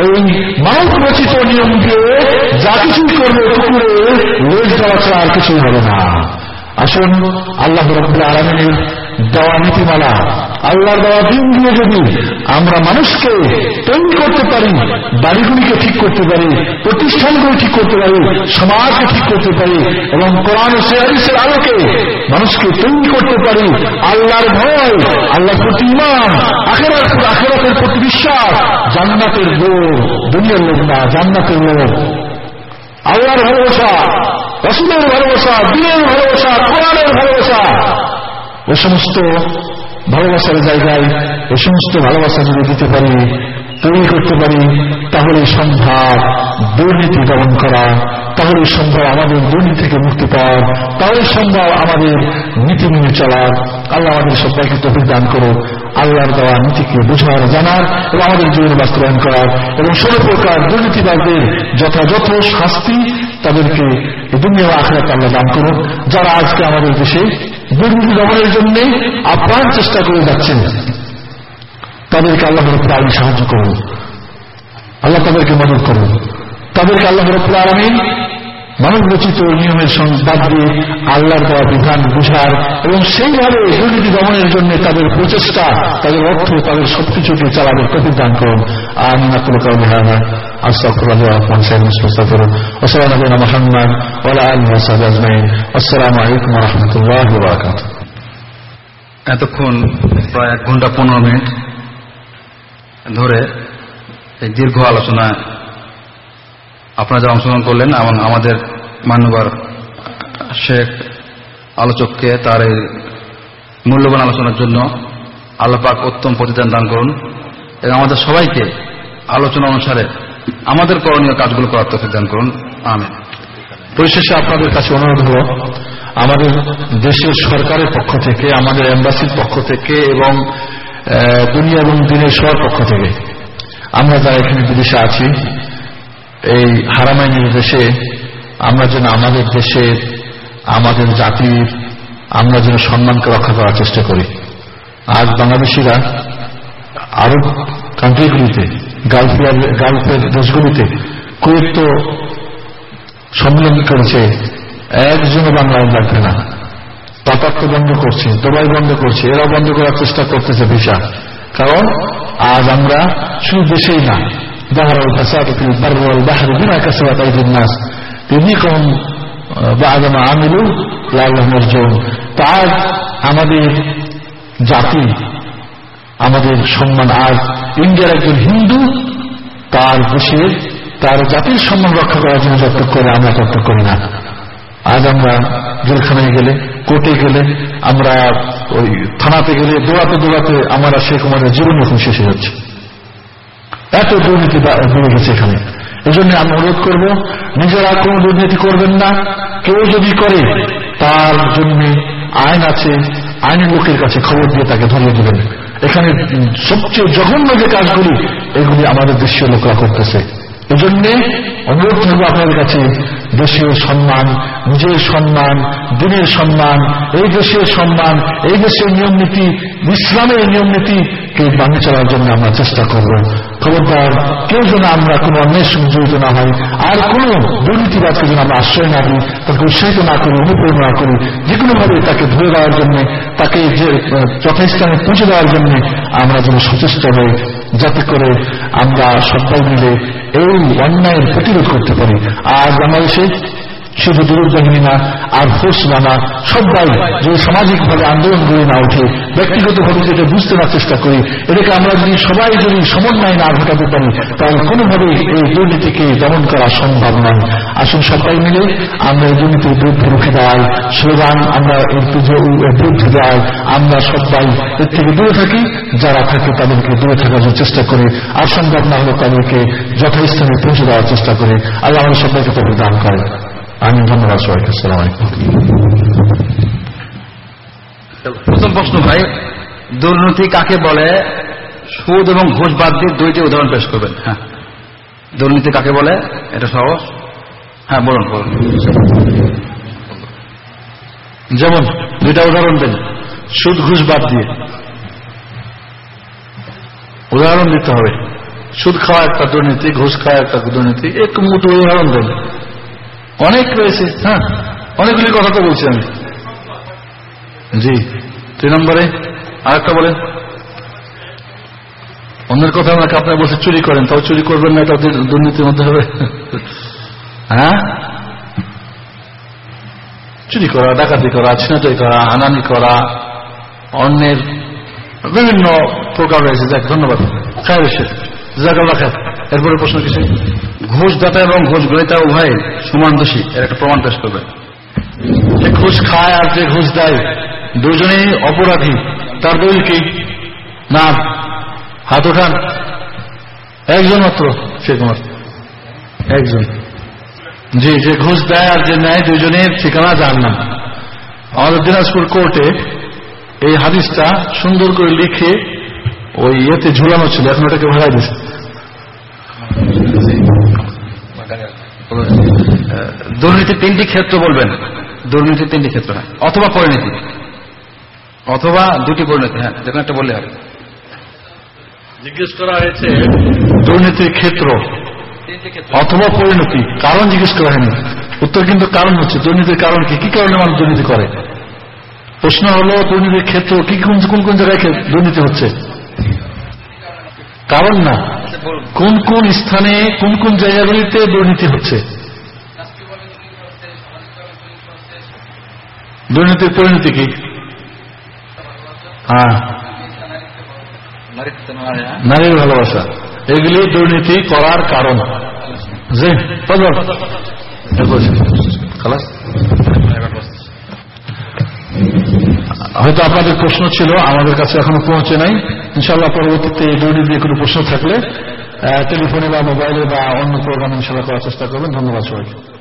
ওই মানব রচিত নিয়ম দিয়ে যা কিছুই করবে কুকুরে লেজ দেওয়া ছাড়া আর কিছুই হবে না। আসুন, আল্লাহ রব্লা আলমিনের দেওয়া নীতিমালা, আল্লাহর দেওয়া দিন দিয়ে যদি আমরা মানুষকে তৈরি করতে পারি, বাড়িগুলিকে ঠিক করতে পারি, প্রতিষ্ঠানগুলি ঠিক করতে পারি, সমাজকে ঠিক করতে পারি, এবং কোরআন শেয়ারিসের আলোকে মানুষকে তৈরি করতে পারি, আল্লাহর ভয় আল্লাহ প্রতি ইমান আখেরাত, আখেরাতের প্রতি বিশ্বাস, জান্নাতের লোক দুনিয়ার লোক না, জান্নাতের লোক আল্লাহর ভালোবাসা রসুলের ভালোবাসা দিনের ভালোবাসা, কোরআনের ভালোবাসা। ওই সমস্ত ভালোবাসার জায়গায় ওই সমস্ত ভালোবাসা যদি দিতে পারি, তৈরি করতে পারি, তাহলে সম্ভব দুর্নীতি দমন করা, তাহলে সম্ভব আমাদের দুর্নীতি থেকে মুক্তি পাওয়া, তাহলে সম্ভব আমাদের নীতি মেনে চলার আল্লাহ আমাদের সবাইকে তফিক দান করো আল্লাহর দেওয়া নীতিকে বুঝার, জানার এবং আমাদের জীবনে বাস্তবায়ন করার এবং ষোলো প্রকার দুর্নীতিবাদদের যথাযথ শাস্তি তাদেরকে দুনিয়া আখড়াতে আল্লাহ দান করুন যারা আজকে আমাদের দেশে দুর্নীতি দমনের জন্য আপ্রাণ চেষ্টা করে যাচ্ছেন, তাদেরকে আল্লাহ রব্লা আলমী সাহায্য করুন। আল্লাহ তাদেরকে মদত করুন। তাদেরকে আল্লাহ রব্লা আলমী মানব রচিত নিয়মের সংবাদ দিয়ে আল্লাহর দেওয়া বিধান বুঝার এবং সেইভাবে দুর্নীতি দমনের জন্য তাদের প্রচেষ্টা, তাদের অর্থ, তাদের সবকিছুকে চালাবে প্রতিদান করুন। আর নাকুল কারণ এতক্ষণ প্রায় এক ঘণ্টা পনেরো মিনিট ধরে দীর্ঘ আলোচনা আপনারা যারা অংশগ্রহণ করলেন, এবং আমাদের মান্যবার শেখ আলোচককে তার এই মূল্যবান আলোচনার জন্য আল্লাপাক উত্তম প্রতিদান দান করুন এবং আমাদের সবাইকে আলোচনা অনুসারে আমাদের করণীয় কাজগুলো করার তফিক দান করুন। আমি পরিশেষে আপনাদের কাছে অনুরোধ হল, আমাদের দেশের সরকারের পক্ষ থেকে, আমাদের এম্বাসির পক্ষ থেকে এবং দুনিয়া এবং দিনের সবার পক্ষ থেকে। আমরা যারা এখানে বিদেশে আছি এই হারামাইনের দেশে, আমরা যেন আমাদের দেশের আমাদের জাতির, আমরা যেন সম্মানকে রক্ষা করার চেষ্টা করি। আজ বাংলাদেশিরা আরব কান্ট্রিগুলিতে গালফের গালফের দেশগুলিতে কুয়েত সম্মেলন করেছে, একজনও বাংলায় লাগবে না। তো বন্ধ করছে, দুবাই বন্ধ করছে, এরাও বন্ধ করার চেষ্টা করতেছে ভিসা। কারণ আজ আমরা শুধু দেশেই না ظهر الفساد في البر والبحر بما كسبت ايدي الناس يذيقهم بعد ما عملوا لعلهم يرجعون আজ আমাদের জাতি আমাদের সম্মান আজ ইন্ডিয়ার একজন হিন্দু তার দেশের তার জাতির সম্মান রক্ষা করার জন্য যত্ন করে আমরা যত্ন করি না আজ আমরা জেলখানায় গেলে কোর্টে গেলে আমরা ওই থানাতে গেলে দৌড়াতে দৌড়াতে আমরা শেখ কুমারের জীবন এখন শেষ হয়ে যাচ্ছে এত দুর্নীতি বেড়ে গেছে এখানে। এজন্য আমি অনুরোধ করব, নিজেরা কোনো দুর্নীতি করবেন না। কেউ যদি করে, তার জন্য আইন আছে, আইনের লোকের কাছে খবর দিয়ে তাকে ধরিয়ে দেবেন। এখানে সবচেয়ে জঘন্য যে কাজগুলি, এগুলি আমাদের দেশীয় লোকরা করতেছে। এজন্যে অনুরোধ করব আপনাদের কাছে দেশের সম্মান, নিজের সম্মান, দিনের সম্মান, এই দেশের সম্মান, এই দেশের নিয়ম নীতি, ইসলামের নিয়ম নীতিকে মানিয়ে চলার জন্য আমরা চেষ্টা করব। খবরদার, কেউ যেন আমরা কোনো অন্যের সঙ্গে জড়িত না হয় আর কোন দুর্নীতিবাদকে যেন আমরা আশ্রয় না দিই, তাকে উৎসাহিত না করি, অনুপ্রেরণ করি যে কোনোভাবে তাকে ধরে দেওয়ার জন্য, তাকে যে যথাস্থানে পৌঁছে দেওয়ার জন্য আমরা যেন সচেষ্ট হই। যাতে করে আমরা সবাই মিলে এই অন্যায়ের প্রতিরোধ করতে পারি। আর বাংলাদেশে শুধু দুর্বাহিনী না, আর ফোর্স না, সবাই যে সামাজিকভাবে আন্দোলন করে না উঠে ব্যক্তিগতভাবে যেটা বুঝতে না চেষ্টা করি। এটাকে আমরা যদি সবাই যদি সমন্বয় না ঘটাতে পারি, তাহলে কোনোভাবে এই দুর্নীতিকে দমন করা সম্ভব নয়। আসুন সবাই মিলে আমরা এই দুর্নীতির বিরুদ্ধে রুখে দেওয়াই স্লোগান, আমরা এর বিরুদ্ধে দেওয়াই আমরা সবাই এর থেকে দূরে থাকি, যারা থাকে তাদেরকে দূরে থাকার চেষ্টা করে। আর সম্ভব না হলে তাদেরকে যথাস্থানে পৌঁছে দেওয়ার চেষ্টা করে। আল্লাহ আমাদের সবাইকে তাদের দান করে আমি ধন্যবাদ সবাইকে, আসসালাম আলাইকুম। প্রথম প্রশ্ন ভাই, দুর্নীতি কাকে বলে? সুদ এবং ঘুষ বাদ দিয়ে দুইটি উদাহরণ পেশ করবেন। হ্যাঁ। দুর্নীতি কাকে বলে? এটা সহজ? হ্যাঁ বলুন বলুন। যেমন দুইটা উদাহরণ দেন, সুদ, ঘুষ বাদ দিয়ে। উদাহরণ দিতে হবে, সুদ খাওয়া একটা দুর্নীতি, ঘুষ খাওয়া একটা দুর্নীতি, একটু উদাহরণ দেন। অনেক রয়েছে হ্যাঁ অনেকগুলি কথা তো বলছি আমি। জি দুই নম্বরে আরেকটা বলেন। অন্যের কথা আমাকে আপনার বলছে চুরি করেন, তাও চুরি করবেন না, এটা দুর্নীতির মধ্যে হবে। হ্যাঁ? চুরি করা, ডাকাতি করা ছিনাতাই করা হানানি করা, অন্যের বিভিন্ন প্রকার রয়েছে। যাক, ধন্যবাদ। খায় জাকাল্লা খায় এরপরে প্রশ্ন কিছু ঘুষ দাতা এবং ঘুষ গ্রহিতা উভয় সমান দোষী, এর একটা প্রমাণ পেশ করবেন যে ঘুষ খায় আর যে ঘুষ দেয়, দুজনেই অপরাধী। তার দলিল কি? না। হাত ওঠান। একজন মাত্র, সে তোমার একজন। জি, যে ঘুষ দেয় আর যে নেয়, দুজনের ঠিকানা জান না আমাদের দিনাজপুর কোর্টে এই হাদিসটা সুন্দর করে লিখে ওই ইয়েতে ঝুলানো ছিল, এখন ওটাকে ভাড়াই দিচ্ছে দুর্নীতির তিনটি ক্ষেত্র বলবেন। দুর্নীতির তিনটি ক্ষেত্র হ্যাঁ। অথবা পরিণতি। অথবা দুটি পরিণতি হ্যাঁ যেখানে একটা বললে হবে। জিজ্ঞেস করা হয়েছে দুর্নীতির ক্ষেত্র অথবা পরিণতি কারণ জিজ্ঞেস করা হয়নি। উত্তর কিন্তু কারণ হচ্ছে দুর্নীতির কারণ কি? কি কারণে মানুষ দুর্নীতি করে? প্রশ্ন হলো দুর্নীতির ক্ষেত্র কি কোন কোন কোন জায়গায় দুর্নীতি হচ্ছে? কারণ না। কোন কোন স্থানে, কোন কোন জায়গাগুলিতে দুর্নীতি হচ্ছে? দুর্নীতির পরিণতি কি? হ্যাঁ নারীর ভালোবাসা। এগুলি দুর্নীতি করার কারণ। খালাস। হয়তো আপনাদের প্রশ্ন ছিল, আমাদের কাছে এখনও পৌঁছে নাই। ইনশাল্লাহ পরবর্তীতে ডিউটি দিয়ে কোনো প্রশ্ন থাকলে টেলিফোনে বা মোবাইলে বা অন্য প্রোগ্রামে ইনশাল্লাহ করার চেষ্টা করবেন। ধন্যবাদ সবাইকে।